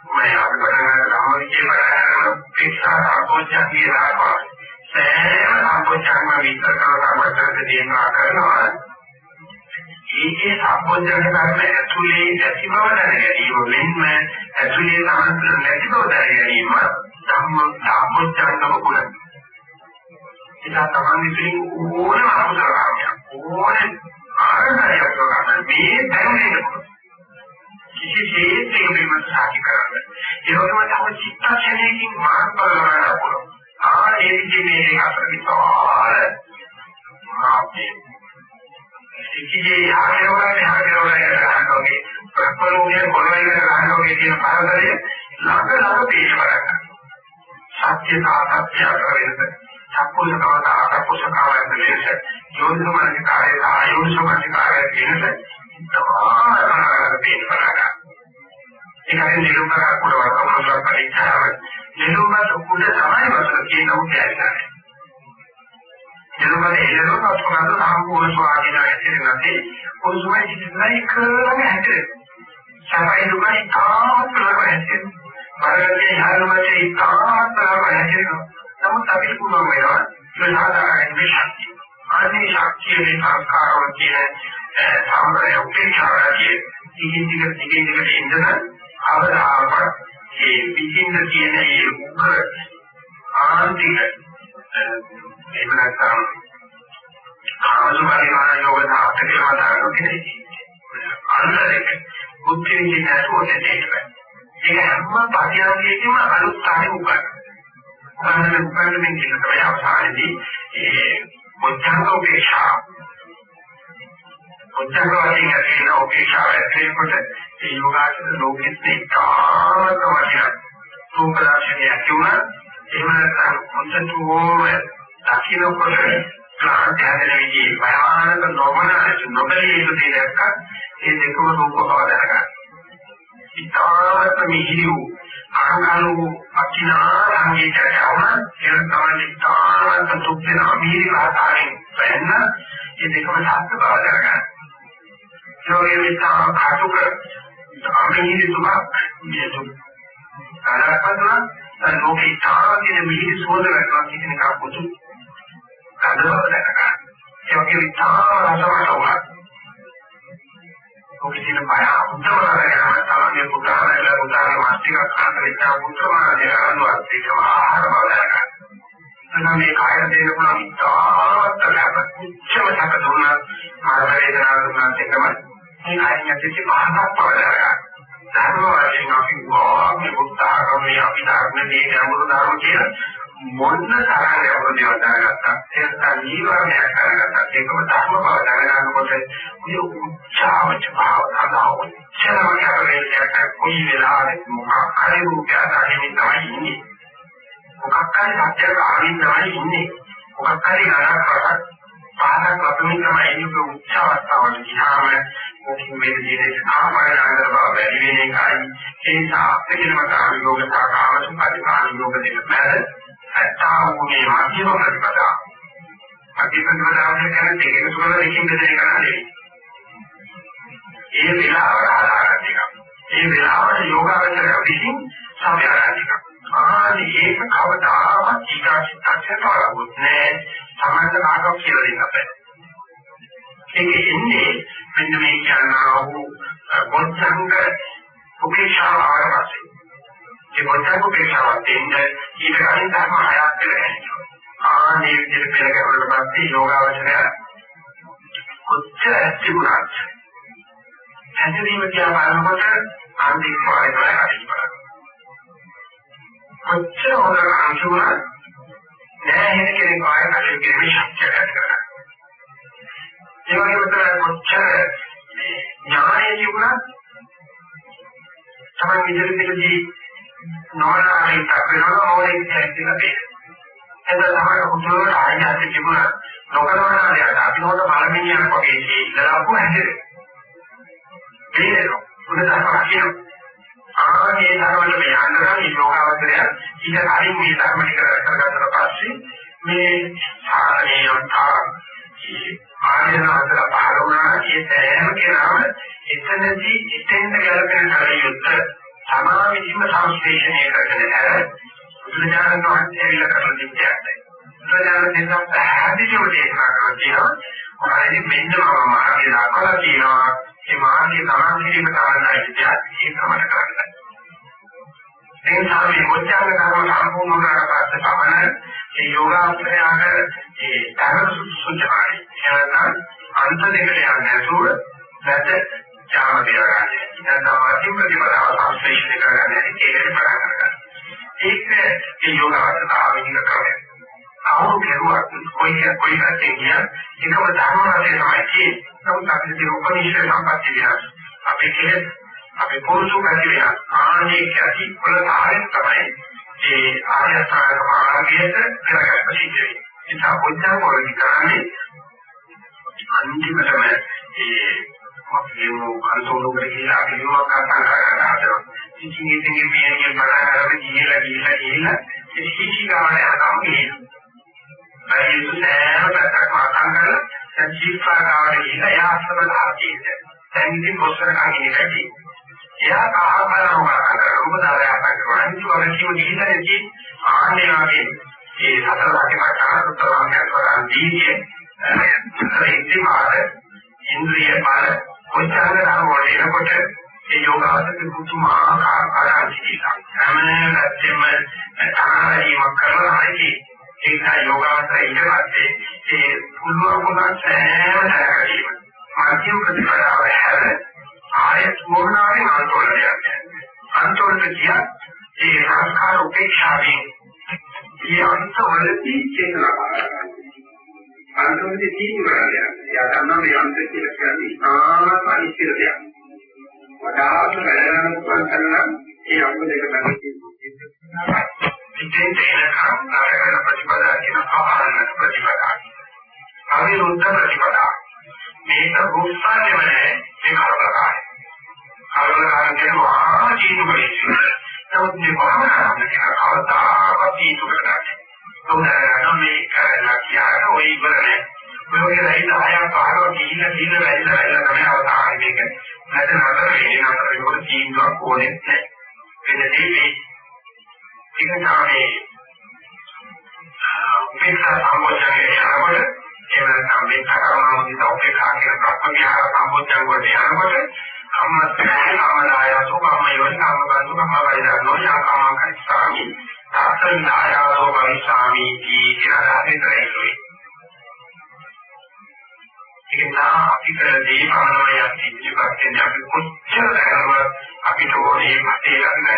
S1: මම අපිට ගන්න ධම්ම විචය බලන උපේක්ෂා සම්පෝෂ්‍ය කියලා සෑම සම්පෝෂණම විස්තර කරලා තමයි දෙන්නා කරනවා. ඒකේ සම්පෝෂණ ධර්ම ඇතුලේ ඇති බව දැන ගැනීම මෙන්ම ඇතුලේ සම්පූර්ණ නැති බව දැන ගැනීම ධම්ම සම්පෝෂණම කුලයි. ඒක තමයි ඉතින් ඕනම අකුසල කර්මයක්. ඕනේ ආරණ්‍යයක් කරන මේ දැනුනේ කිසිසේත් ඒක විමර්ශන කරන්න. ඒ වගේම තව චිත්තක්ෂණයකින් මාර්ගඵල ගන්න පුළුවන්. ආ ඒ විදිහේ මේ අතර විතර මාපේ ඉතිගේ ආයෝගයෙන් ආයෝගයෙන් ගන්නෝගේ ප්‍රපලෝගේ පොළොවේ ගන්නෝගේ කියන පරතරය ළඟ ළඟ පේශ කරගන්න. සත්‍ය සාත්‍ය අතර වෙනස සම්පූර්ණව තාපසකාරයෙන් වෙනස යෝනිසමනක කාර්යය ආයෝනිසමනක කාර්යය වෙනස තමයි පේශ කරගන්න. ඒකෙන් නිරූපණය කරනවා තමයි පරීක්ෂාව නිරෝධ උඩ තමයි වතුර කියන උ කියන්නේ. නිරෝධ එළරොත් අත්කරන සම්පූර්ණ ස්වාධීන ඇතිරෙන්නේ නැති පොදුමයි ඉතිරි කරගෙන හැටේ. සමයි දුකයි තාත්තලම හැටේ. බලන්නේ යාළුවන්ට ඉතාලම හැටේ. නමුත් අපිට පුළුවන් වෙනවා ඒ සාධාරණ මේ ශක්තිය. අනේ ශක්තියේ සංස්කාරවල කියන සම්බරය උපේක්ෂාවදී ඉතින් ටික ටික ටික ඉඳන අවදාවක් ඒ විචින්න කියන ඒ උග්‍ර ආන්තික එහෙම නැත්නම් ආසුපරිමාණ යෝග දාපතේ වදාරන කෙනෙක් අන්නරෙක බුද්ධ විදිහට ඇතුළත දෙන්නේ. ඒක හැම පරියන්කේදීම අලුත් කාර්ය උගන්වනවා. උගන්වන උගන්වන කියන තමයි අවසානයේදී ඒ මොච්චංග උපේක්ෂා මොච්චංග වශයෙන් ඇතිවෙන උපේක්ෂාව ඇතිවෙනකොට ඒ යෝගාචර ලෝකෙත් ඒකාන්ත වශයෙන් රූප දර්ශනය ඇති වුණා එහෙම නැත්නම් හොඳටම දකින්නකොට ක්ලාන්ත හැදෙන විදිහේ භයානක නොවන නොබලිය යුතු දෙයක් ඒ දෙකම රූප බව දැනගන්න. ඉතාමත් මිහිරි අනුකලු අකිනා සංගීතය වුණා ඒ තමයි ඉතාමත් දුක් වෙන මිහිරි වාතාවරණයෙන් වෙන්න ඒ දෙකම සත්‍ය බව දැනගන්න. ඒ වගේම කාටුක අමිහිරි දුක මේ දුක්. අරපතන ලෝකේ තාකින මිහිරි සෝද වැටෙනවා කියන එක පොදු කඩව දැනගන්න. ඒ වගේ ඉතාම රසවත් වුණා. ඔකේ තියෙන බය උත්තර තමයි පුතාලා පුතාලා මාස්තික කාටරිකා පුත්‍රමාදී අනුවත් ඒකම ආහාර බව දැනගන්න. එනම් මේ කාය දෙක පුළුවන් ඉතාමත් ලැබ උච්චම තක දුන්න මාන වේදනාව දුන්නත් එකම මේ කායික කිසි පහක් බව දැනගන්න. ධර්ම වශයෙන් අපි වාගේ බුද්ධාගමේ අපි ධර්මයේ ගැඹුරු ධර්ම කියන මොන තරම් අවබෝධය දාගත්තත් එතන ජීවනයක් කරගත්තත් ඒකම ධර්ම බව දැනගන්නකොට මේ උච්චාවච භාවනාව උච්චාවච කරේකට කොයි වෙලාවෙත් මොකක් හරි රූපයක් දැකීමේ තමයි ඉන්නේ. මොකක් හරි සත්‍යයක් අහින් තමයි ඉන්නේ. මොකක් හරි අනාකරක් පාදක් වතුමින් තමයි ඉන්නේ උච්චාවචතාවල දිහාම මොකින් මේ දිනේ ආමරණ අnder බව බැරි වෙන එකයි. ඒ නිසා අපිට මත අභිയോഗ සහ කාම සුඛ අධිමාන යෝග දෙක මැද ඇත්තා වූ මේ මධ්‍යම ප්‍රතිපදා මධ්‍යම ප්‍රතිපදාව කියන්නේ ඒක තුළ දෙකින් බෙදෙන එක නෙවෙයි. ඒ වෙලාවට ආදාගන්න එක. ඒ වෙලාවට යෝගාවචරය විසින් සමයරණ එක. ආදී ඒක කවදාවත් ඊටාචිත්තයෙන් තවරගොත් නෑ. සමන්ත කාටවත් කියලා දෙන්න බෑ. ඒක එන්නේ මෙන්න මේ කියනවා වූ බොද්ධංග උපේක්ෂාව ආරම්භයි. ඒ මොකක්ද උපේක්ෂාවක් දෙන්නේ ඊට කලින් ධර්ම හයක් කියලා ආනේ විදිහට පෙර ගැවුනට පස්සේ යෝගාවචරය කොච්චර තිබුණත් හැදීම කියලා බලනකොට අන්තිම පාරේ තමයි හරි බලන්න. කොච්චර හොඳ අංශුණත් නෑ වෙන කෙනෙක් ආයෙ කටයුතු කිරීමේ ශක්තිය ඇති කරගන්න. ඒ වගේම තමයි කොච්චර ඥානය තිබුණත් තමයි ඉදිරියටදී නොවනාරින් තක්වෙනවා මොලේ කියලා බේර. එතන තමයි උතුරට ආයත තිබුණා නොකරවනාලයට අපි හොත බලමිනියක් වගේ ඉඳලා අපු හැදෙන්නේ. බේරෙනවා. උදාහරණයක් කියනවා. ආගේ ධර්මවල මේ අන්තරාගේ යෝගාවචරය ඊට කලින් මේ ධර්ම ටික කරගත්තට පස්සේ මේ සාරණේ යොන්තා ආයතන අතර පහළ වුණා ඒ සෑම කෙනාම එතනදී එතෙන්ද ගැලපෙන කලියුත් තමා විසින්ම සංශ්ලේෂණය කරගෙන ඇර බුදුරජාණන් වහන්සේ ඇවිල්ලා කරන දෙයක්. බුදුරජාණන් දෙන්නා පැහැදිලිව දේශනා කරලා තියෙනවා. ඔයාලගේ මෙන්න මම මාර්ගය දක්වලා තියෙනවා. මේ මාර්ගය තමන් කිරීම තමයි විද්‍යාව ඒක තමයි කරන්නේ. ඒ නිසා මේ මොච්චාංග ධර්ම සම්පූර්ණ වුණාට පස්සේ තමයි මේ යෝගාශ්‍රයයක ඒ ධර්ම සුසුචාරයි. එනනම් අන්ත දෙකට යන්නේ නැතුව නැත ඥාන බේරගන්නේ. නැත්නම් වචින් ප්‍රතිපදාව සංශ්ලේෂණය කරගන්නේ ඒකේ පටන් ගන්නවා. ඒක ඒ යෝගාවචරාවෙන් කරන්නේ. අවු කෙරුවක් කොයි කොයි පැත්තේ ගිය එකම ධර්ම රටේ තමයි තියෙන්නේ. නමුත් අපිට තියෙන උපනිෂද සම්පත්තිය වෙනස්. අපි කියන්නේ අපි පොරුසු කැතිය ආනේ කැටි වල තාරෙන් තමයි ඒ ආයතන මාර්ගයට කරගන්න සිද්ධ වෙන්නේ. ඒ නිසා බොද්ධ වලින් කරන්නේ අන්තිමටම ඒ අපි අන්තෝලෝකේ කියලා කිව්වක් කතා කරලා ඉතින් ඉතින් මේ මේ බලහරම ගිහිලා ගිහිලා ගිහිලා ඉතිසි ගානේ අනම් ගිහින් බයිසු සෑම පැත්තක්ම අතන් කරලා දැන් ජීවිතා ගානේ ගිහිලා එයා අස්සබල ආකීද දැන් ඉතින් මොස්තර කන්නේ නැති එයා ආහාරම කරනවා රූපදාරය අපකට වන්දි වලකීම ගිහිලා ඉති ආන්නේ වගේ ඒ සතර වාක්‍යයක් කාරණා උත්තරාංගයක් වරන් දීන්නේ ඉතිමාර ඉන්ද්‍රිය බල කොච්චර ධර්ම වල එනකොට ඒ යෝගාවචක පුදුමාකාර ආරාධිකා හැම පැත්තෙම තරහීමක් කරලා හරි ඒක යෝගාවචක ඊට පස්සේ ඒ පුළුවන් කොටස් සෑම තැනකදීම මධ්‍යම ප්‍රතිපදාව හැර ආයත් මොහනාවේ අන්තෝලනයක් අන්තෝලන කිය ඒ සංස්කාර උපේක්ෂාවෙන් ඒ අන්තවලදී චේතනා කරගන්න අන්තවලදී තීව්‍රය එයා දන්නා මේ අන්ත කියලා කියන්නේ ආත්ම අනිත්‍ය දෙයක්. වඩාත් වැඩගන්න පුළුවන් තරම් ඒ අංග දෙක බැලුම් ඉතින් එනකම් ආරගෙන ප්‍රතිපදා කියන ආහාරන ප්‍රතිපදා. අවිරුද්ධ ප්‍රතිපදාව. මේක රූපස්ථානේ නැහැ මේ කලබලකාරය. කලබලකාරය කියනවා ආ ජීවිතේ. නමුත් මේ භාවනාව කියන කවදාකවත් ජීවිතකට නැහැ. උදාහරණ මේ කරලා කියන ඔය ඉවරනේ. ඔය වගේ රැයි 10ක් 15ක් ගිහිල්ලා ගිහිල්ලා වැඩිලා වැඩිලා තමයි අවසානයේ මේක නැද නතර වෙන්නේ නතර වෙනකොට ජීවිතයක් ඕනේ නැහැ. වෙනදී මේ ටික තමයි උපේක්ෂා සම්පෝෂණය යනකොට එහෙම නැත්නම් මේ කරුණාව නිසා උපේක්ෂා කියන ප්‍රශ්න විහාර සම්පෝෂණ වලට යනකොට අම්මස්සේ අමලායසෝ කම්මයෝනි කම්මබන්දු කම්මවයිදනෝ යකමං කරිස්සාමි තාත්තන් ආයාසෝ කරිස්සාමි කියලා හිතේයි ඒක නා අපි කර දේ පමණයි ඉතිපත් වෙන්නේ අපි කොච්චර දැනගම අපිට ඕනේ මතේ ළඟ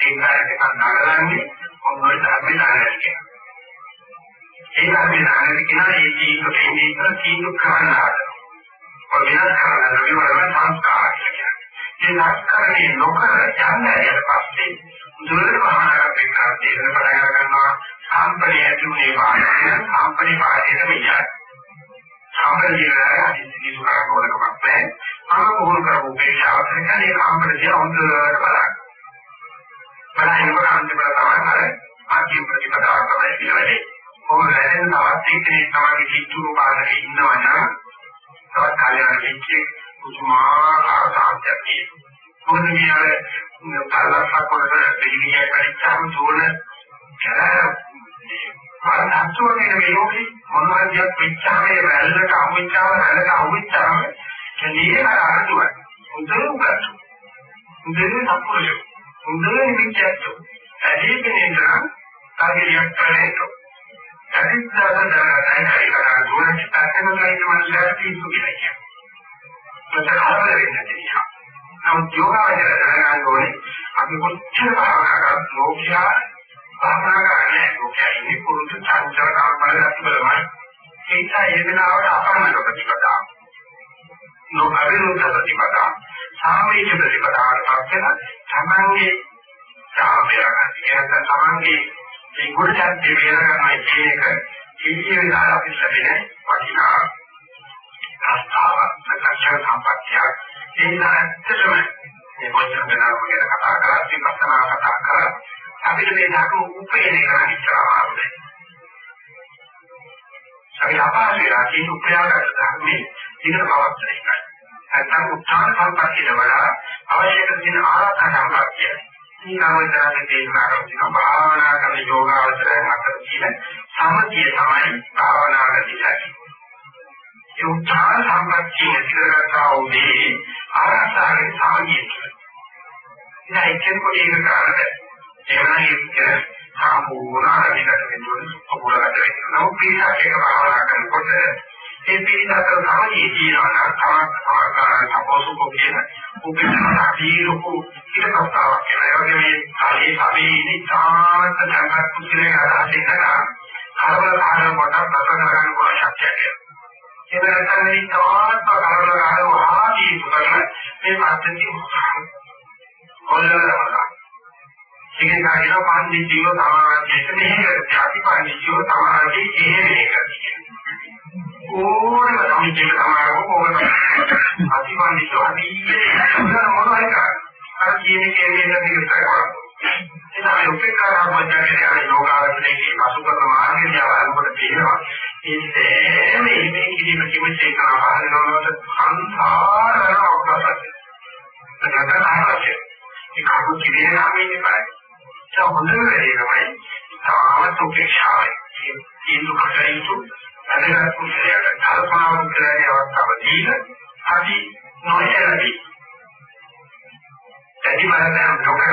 S1: ඒ කාර්යයක් නගලන්නේ මොනවද ධර්මය දාන්නේ ඒ ධර්මය දාන්නේ කියන ඒ ජීවිතේ ඉන්නේ ඉතල තීන්දුව කරන්න හදනවා. ඔය වෙනස් කරන්න විවරණ සංස්කාර කියලා. ඒ සංස්කාරේ නොකර යන්න යට පස්සේ දුරට මහා වෙනවා තේරෙන පටන් ගන්නවා සම්ප්‍රේ ඇතුලේ වායය සම්ප්‍රේ වායයට මෙයයි. සම්ප්‍රේ කියලා අදිස්සිදි සුරා කොලකමක් නැහැ. මම කොහොම කරපු උපේක්ෂාව කරන්නේ සම්ප්‍රේ හොඳට බලන්න. බලහිනකොට අන්තිමට තමයි අර ආදී ප්‍රතිපදාව තමයි පිළිවෙලේ. කොහොම වැඩෙන තවත් එක්කෙනෙක් තමයි කිච්චුරු පාදක ඉන්නවනම් තවත් කාලයක් වෙච්චේ කුතුමාකාර සාහිත්‍යයක් තියෙනවා. මොකද මේ අර පරලස්සක් වලට දෙවියන් පරිච්ඡාම දුවන මරණතුර වෙන මේ ලෝකේ මොනවද දෙයක් වෙච්චාම ඒ වැල්ලට අහුවෙච්චාම වැල්ලට අහුවෙච්චාම කලියේ අරතුයි. උදේ උගත්. උදේ සම්පූර්ණ. උදේ නිමිච්චත්. ඇදීගෙන ඉඳන් කාර්යයක් කරේට. ඇදිස්දාන දරගන්න කියලා දුරට පැත්තකට ගිහින් මනසට තීසු කියලා කියනවා. මට හරල වෙන්නේ නැහැ. නමුත් යෝගාවචර දැනගන්න ඕනේ අපි කොච්චර භාවනා කරත් ලෝකයා භාවනා කරන්නේ ලෝකයා ඉන්නේ පුරුදු චංචල කම්පන ගතිවලමයි. ඒ නිසා ඒ වෙනාවට අපන්න ප්‍රතිපදාව. නොඅවිරුද්ධ ප්‍රතිපදාව. සාමීච ප්‍රතිපදාවට පස්සෙන තමන්ගේ සාමයකට එනත තමන්ගේ මේ ගුණයන්ගේ වේදනායි කියන එක ජීවිතේ දාලා අපිට ලැබෙන වටිනා ආස්තාවක් නැත්නම් සම්පත්තියක් ඒ නැත්තටම මේ වචන වෙනාම ගැන කතා කරලා විපස්සනා කතා කරලා අපිට මේ ධර්ම උපයෝගය කරන්න ඉස්සරහාමයි. අපි අපහසුලා කියන උපයාගත් ධර්මයේ ඉගෙන පවත්වන එකයි. නැත්නම් උත්සාහ සම්පත්තිය වල අවශ්‍ය කරන ආරක්ෂා සම්පත්තිය. ඊනවදාන තේරුණාට භාවනා කරන යෝගාවචරයන් අතර තියෙන සමතිය තමයි භාවනාවේ දිශාවයි. ඒ උත්සාහ සම්පත්තිය ඉතිරගතා වූදී ආරක්ෂාවේ සමගිය කියලා. ඉතින් ඒකෙන් කොටේ කරන්නේ එවනම් ඒක සම්පූර්ණ අරගෙන වෙනවා අපුලකට වෙනවා. නෝ පිටක් එක භාවනා කරනකොට ඒ පිටකට සමගිය කියනවා නම් තමයි ආකාර සපෝසුකෝ කියන උපේක්ෂා දීරුකු කියන කතාවක් කියලා. ඒ වගේ මේ කාලේ සමේ ඉන්නේ තාමත් ජනක කුසලයේ අදහසින් කරා. කලබල කාරණ කොට ප්‍රසන්න කරගන්න පුළුවන් ශක්තියක්. ඒක නැත්නම් මේ තාත්ත කලබල කාරණ ආදී කරන මේ පද්ධතිය ඔල්ලනවා. ඉතින් කායින පන්දිජීව සමාජයේ මෙහෙ ජාති පන්දිජීව සමාජයේ එහෙම එක ඕනම සමිතියක සමාරෝහ ඕනම අතිපන්දිජීව අදී මොනවද කරන්නේ අර කියන්නේ කියන්නේ දෙයක් කරනවා එතන උපේක්ෂා මොහොතේ යන යෝගාවචරයේ අසුබක මාර්ගය යවනකොට තියෙනවා ඒ මේ මේ කිසිම කිසිම පහල නොවනකොට සංසාරන අවකාශය. නැත්නම් ආරක්ෂය. ඒ කවුරු කිරියේ නාමයෙන් ඉපරයි. ඒ හොඳම වෙලේ තමයි තාමත් උපේක්ෂාවයි. ඒ දුක කටයුතු අදහස් කුසලයට කල්පනාව කරන්නේ අවස්ථාව දීලා අපි නොයලදී. එදි මරණ නොකර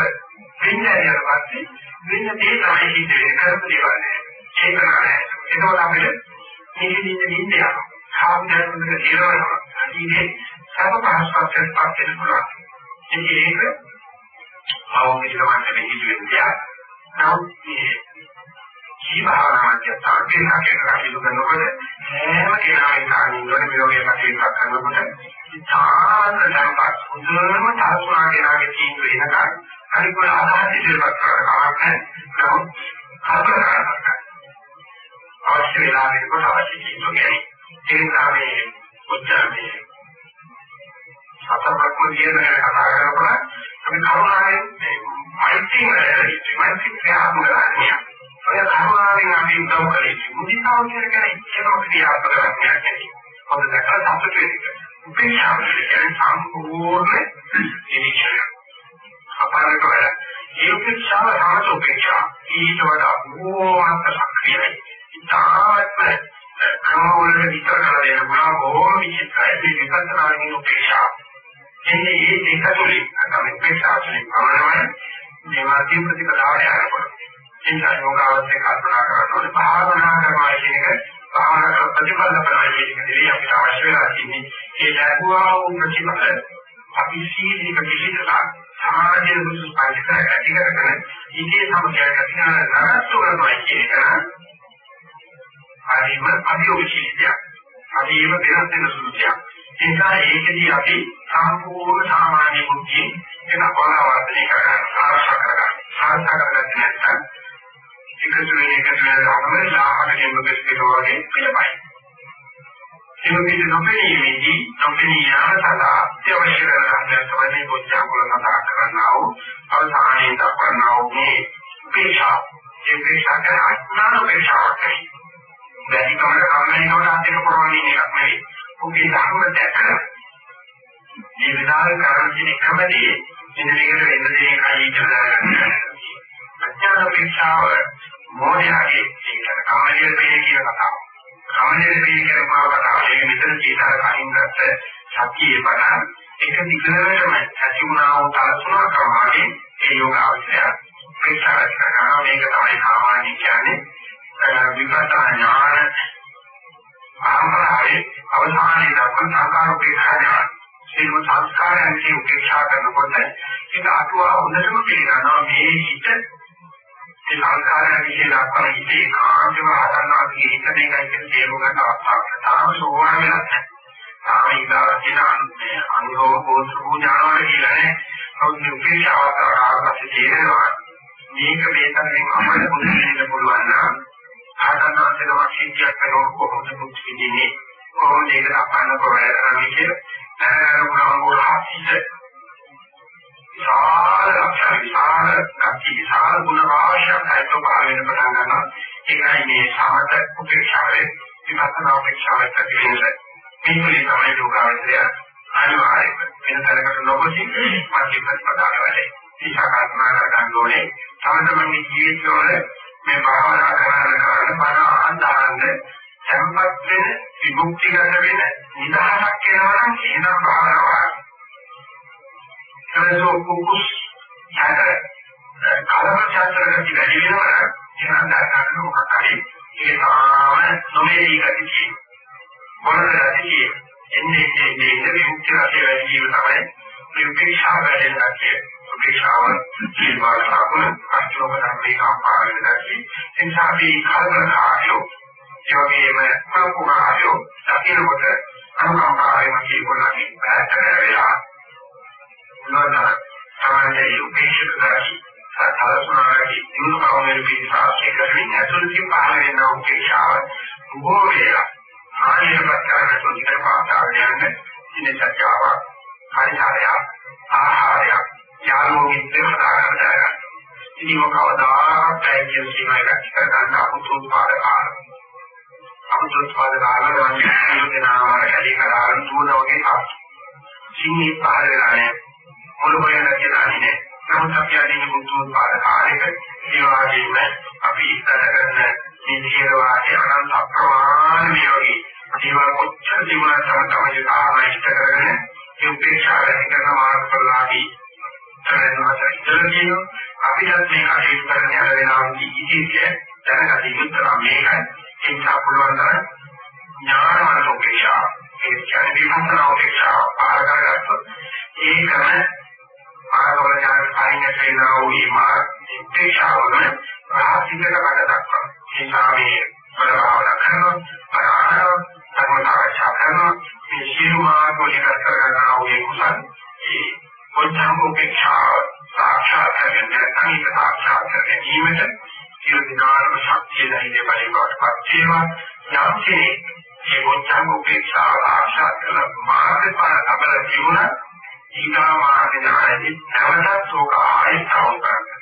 S1: විඤ්ඤාණය පස්සේ විඤ්ඤාණය තමයි හිතේ කරපු දේවල් නෑ. ඒක නෑ. ඒකවල අපිට මේකෙදී ඉන්නේ යනවා. සාධනක දිරවනවා. ඉතින් සම පහසුකම් පත් වෙන පුළුවන්. ඉතින් ඒක අවබෝධ කරගන්න ඉන්නේ නමුත් මේ ජීවහාරාන්‍ය තාර්කික කටයුතු කරනකොට හැම කෙනාම ඉස්සරහින් ඉන්න මේ වගේ කටයුතු කරනකොට. ඉතාලම සම්පත් උදේම තාසුනා කෙනාගේ තීන්දුව වෙනකන් අනිකුල අදහස් ඉදිරිපත් කරනවා නමුත් කල්පනා කරනවා අවශ්‍ය වෙලා වෙනකොට අවශ්‍ය තීන්දුව ගැනීම. ඒ නිසා මේ ඔච්චර මේ සතරක්ම කියන කතා කරනකොට අපි කරුණාවෙන් මෛත්‍රී වැඩි මෛත්‍රී ප්‍රයාම කරන්නේ. ඔය කරුණාවෙන් අපි උදව් කරේ. මුදිතාව කියන කෙනෙක් ඒකම ක්‍රියාත්මක කරන්නේ නැහැ. හොඳ දැකලා සතුට වෙන්න. උපේක්ෂාව කියන්නේ සම්පූර්ණ නිරීක්ෂණය. අපාරක වැඩ. ඒ උපේක්ෂාව සමත උපේක්ෂාව. ඊට වඩා බොහෝමත් සක්‍රියයි. ඉතාමත්ම ක්‍රමවල විතර කරලා දෙන ගුණ බොහෝම විචිත්‍රයි. මේ විපස්සනාවේ උපේක්ෂාව. එන්නේ මේ දෙක තුලින් තමයි උපේක්ෂාවෙන් පමණයි මේ වාදී ප්‍රතිපදාවට යනකොට. ඒ නිසා යෝගාවස්සේ කල්පනා කරනකොට භාවනා කරනවා කියන එක භාවනා කර ප්‍රතිඵල ලබනවා කියන එක දෙවි අපිට අවශ්‍ය වෙලා තියෙන්නේ. ඒ ලැබුවා වූ ප්‍රතිඵල අපි සීලයක පිළිදලා සමාජයේ දුසු පරිසර ඇති කරගෙන ඊගේ සමගය ඇතිවන නරස්තු කරනවා කියන එක හරිම අභියෝගශීලීය. අභියෝග වෙනස් වෙන සුළුතියක්. ඒ නිසා ඒකදී අපි සම්පූර්ණ සාමාන්‍ය බුද්ධිය එක පරාවර්තනය කරගන්න ආරක්ෂා කරගන්න. ආරක්ෂා කරගන්න නැත්නම් එකතු වෙන එකතු වෙන ගමන ලාහකයෙන් මෙතෙක් වගේ පිළපයි. ඒ වගේ නොපෙනීමේදී නොපෙනී යාම සඳහා අත්‍යවශ්‍ය කරගන්න තමයි කොච්චර කුල කතා කරන්නා වූ අවසානයේ දක්වන්නා වූ මේ පේශා ඒ පේශා කරන අඥාන පේශාවක් නෙවෙයි. වැඩි කමර කම්මැලිකමට අන්තිම කරවන්නේ එකක් නෙවෙයි. ඔබේ ධර්ම දැකලා මේ විදාල කරන කෙනෙක් කමදී ඉන්ද්‍රියකට වෙන දේ කයි කියලා ගන්න. අඥාන පේශාව මොහොතේ කියන කම්මැලිකම කියන කතාව. කමනේ මේ කරපුවා කතාව. ඒක මෙතන චේතන කයින් ගත්ත සත්‍යයේ බණ එක දිගටම ඇති වුණා වූ තලතුණ ක්‍රමයෙන් ඒ යෝග අවශ්‍යය. ප්‍රේක්ෂා කරනවා. මේක තමයි සාමාන්‍ය කියන්නේ. විපස්සනා ඥාන ආමරාවේ අවසානයේ දක්වන සංකාර උපේක්ෂා ඥාන. සියලු සංස්කාරයන් කියන උපේක්ෂා කරනකොට ඒක අතුවා හොඳටම පිළිගන්නවා මේ හිත ඒ සංස්කාරයන් විශ්ේ දක්වන ඉතේ කාන්තව හදන්නා කියන එක මේකයි කියන තේරුම් ගන්න අවස්ථාවක්. තාම සෝවාන් වෙලා නැහැ. තාම ඉඳලා කියන අනුරෝධ පොත්තු ඥානවල කියලා නේ. කවුද උපේක්ෂාවට ආවපස්සේ තේරෙනවා. මේක මේ තරමින් අමල පුදුම වෙන්න පුළුවන් නම් හදන්නා කියන වශයෙන් කරනකොට කොහොමද මුක්ති විඳින්නේ? කොහොමද ඒක අපන්න කොහොමද කරන්නේ කියලා. දැනගන්න පුළුවන් මොහොත විශාල ලක්ෂණ විශාල කටි විශාල ගුණ රාශියක් ඇත්ත පහළ වෙන පටන් ගන්නවා. ඒකයි මේ සමත උපේක්ෂාවේ විපස්සනා උපේක්ෂාවේ ප්‍රතිවිරුද්ධ. මේකේ තමයි ලෝකාවචරය අනිවාර්යයෙන්ම වෙන තැනකට නොගොසි මධ්‍ය ප්‍රතිපදාව වැඩේ. ඉෂා කල්පනා කර ගන්න ඕනේ. සමතමගේ ජීවිතවල මේ භාවනා කරන කරන බණ අන්දාන්න සම්පත් වෙන විමුක්ති ගන්න වෙන නිදහසක් වෙනවා නම් එහෙනම් භාවනාවක්. සරසෝ කුකුස් යට කලම චන්ද්‍රගති වැඩි වෙනවා එහෙනම් දැනගන්න මොකක් හරි. ඒ තාම නොමේදී ගතියි මොනවාදී එන්නේ එන්නේ එන්නේ විමුක්තිය වැඩි වීම තමයි මේ උපේක්ෂා වැඩෙනවා කියන්නේ උපේක්ෂාව ජීවමාන ලකුණ අත්‍යවම ධර්මයේ ආපාරණ දැකි එනිසා මේ කලබල කාර්යෝ ඒ වගේම ප්‍රමුඛායෝ දකින්නකොට අනුකම්පාවෙන් කියපොළන්නේ පැහැදිලි වෙලා මොනවාද තමයි උපේක්ෂක කරකි සතරසුනාගේ දිනු කවමෙල් පිටාසේ කරමින් ඇතුළතින් පහළ වෙන උපේක්ෂාව බොහෝ වේලා ආයෙත් කරන සුද්ධ පාතාවයන් ඉන්නේ සත්‍යාව හරිහරය ආහාරය යාලෝකින් දෙවනා කරගන්න. ඉතින් මොකවදාවත් පැය සීමාවක් කර ගන්න අමුතු පාඩකාර. අමුතු පාඩකාර වගේ දෙනාම කැලේ කරාන දුවන වගේ තාක්. සිංහේ පහළ වෙලා නැහැ. මොළොමය නැතිලානේ. නමුත් අපි අදින බුද්ධ පාද කාලයක ඒ වගේම අපි ඉස්සර කරන මේ ජීවවාදී අනන්ත අප්‍රමාණ මේ වගේ දේවල් කොච්චර දිනුනා තම තමයි කාරණා ඉෂ්ට කරගෙන ඒ උපේක්ෂා වැඩි කරන මාර්ගඵලලාභී කරනවා ඉතින් අපි දැන් මේ කටයුතු කරන යන වෙලාවදී ඉතිරිය දැනගත යුත්තර මේකයි ඒ නිසා පුළුවන් තරම් ඥානවන්ත උපේක්ෂා ඒ කියන්නේ විපස්සනා උපේක්ෂා පාර කරගත්තොත් ඒකම ආරවල ඥාන සාහිණ්‍ය වෙනා වූ මේ මාර්ග ඉච්ඡාවන රාජිකට කඩ දක්වනවා. ඒ සාමයේ බලවල කරනවා, පරාහන, සම්මතාවචා කරනවා, මේ සියලු මාර්ග වලින් කරගන්නා වූ ඒ කුසල් ඒ පොච්චංග උපේක්ෂාව සාක්ෂාත් කරගෙන අනික සාක්ෂාත් කර ගැනීමට සියලු දිනාරම ශක්තිය දැනෙන්නේ බලයකටපත් වේවා. යම් කෙනෙක් මේ බොච්චං උපේක්ෂාව ආශා කළ මාර්ගඵල ලබල තිබුණා ඊගා මාර්ග ඥානෙදි නැවතත් ඕක ආයෙත් අවුල් කරගන්න.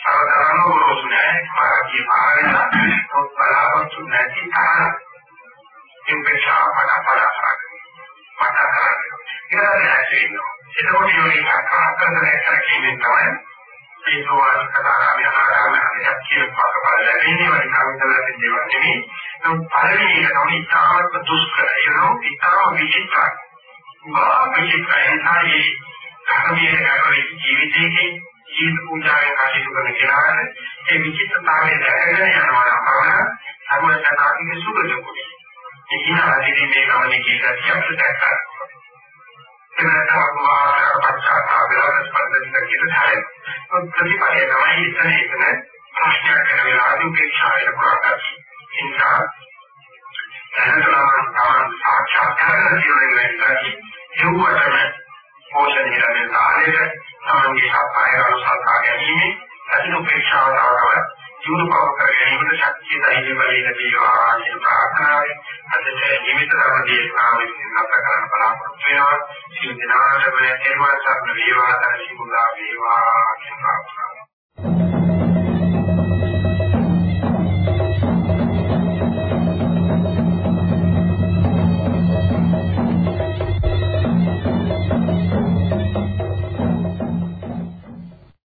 S1: සරදරන වරොසු නැහැ මාර්ගයේ මාර්ගය තොත් බලාපොරොත්තු නැති තරම් උපේක්ෂාව පඩ පඩ කරගන්න. මට කරගන්න. ඊළඟට හැදෙන්න. එතකොට යෝනි සාකච්ඡා කරන කියන්නේ තමයි මේ සෝවාන් කතාවේ ආරම්භය කියන පාඩ බල ලැබෙන්නේ වගේ කවිතවල දේවල් නෙමෙයි. නමුත් පළවෙනි එක තමයි ඉතාමත් දුෂ්කර ඒනෝ ඉතාම විචිත්‍රයි. මා විචිත්‍රයි ධර්මයේ කරේ ජීවිතයේ ජීවිත පූජාවේ කටයුතු කරන කෙනාට ඒ විචිත්‍රතාවය දැකගෙන යනවා නම් පවන සර්වඥාතිගේ සුබදකුයි. ඒ කියන අදිනේ මේ ගමනේ කියලා කියන්න දැක්කා. එනතම මහා පච්චාතාවය ස්පන්දනික කියලා තමයි. ප්‍රතිපලය තමයි ඉතන ඉතන ප්‍රශ්නයක් කරන වෙලාවදී උපේක්ෂාවට පුරාගන්න. ඒ නිසා දැනටම තමයි සාක්ෂාත් කරගන්න තියෙන වෙලාවදී යොමුවටම පෝෂණය කරන කාලයේ තමන්ගේ සත්‍යය අනුසල්කා ගැනීම අදින උපේක්ෂාව තාවව ජීවපව කර ගැනීමට ශක්තිය ධෛර්ය බලය ලැබේවා කියන ප්‍රාර්ථනාවෙන් අදට නිමිත ධර්ම දේශනාවෙන් නැවත කරන්න බලාපොරොත්තු වෙනවා. සිය දිනාටම එරුවන් සරණ වේවා ධර්ම සිමුලා වේවා කියන ප්‍රාර්ථනාව.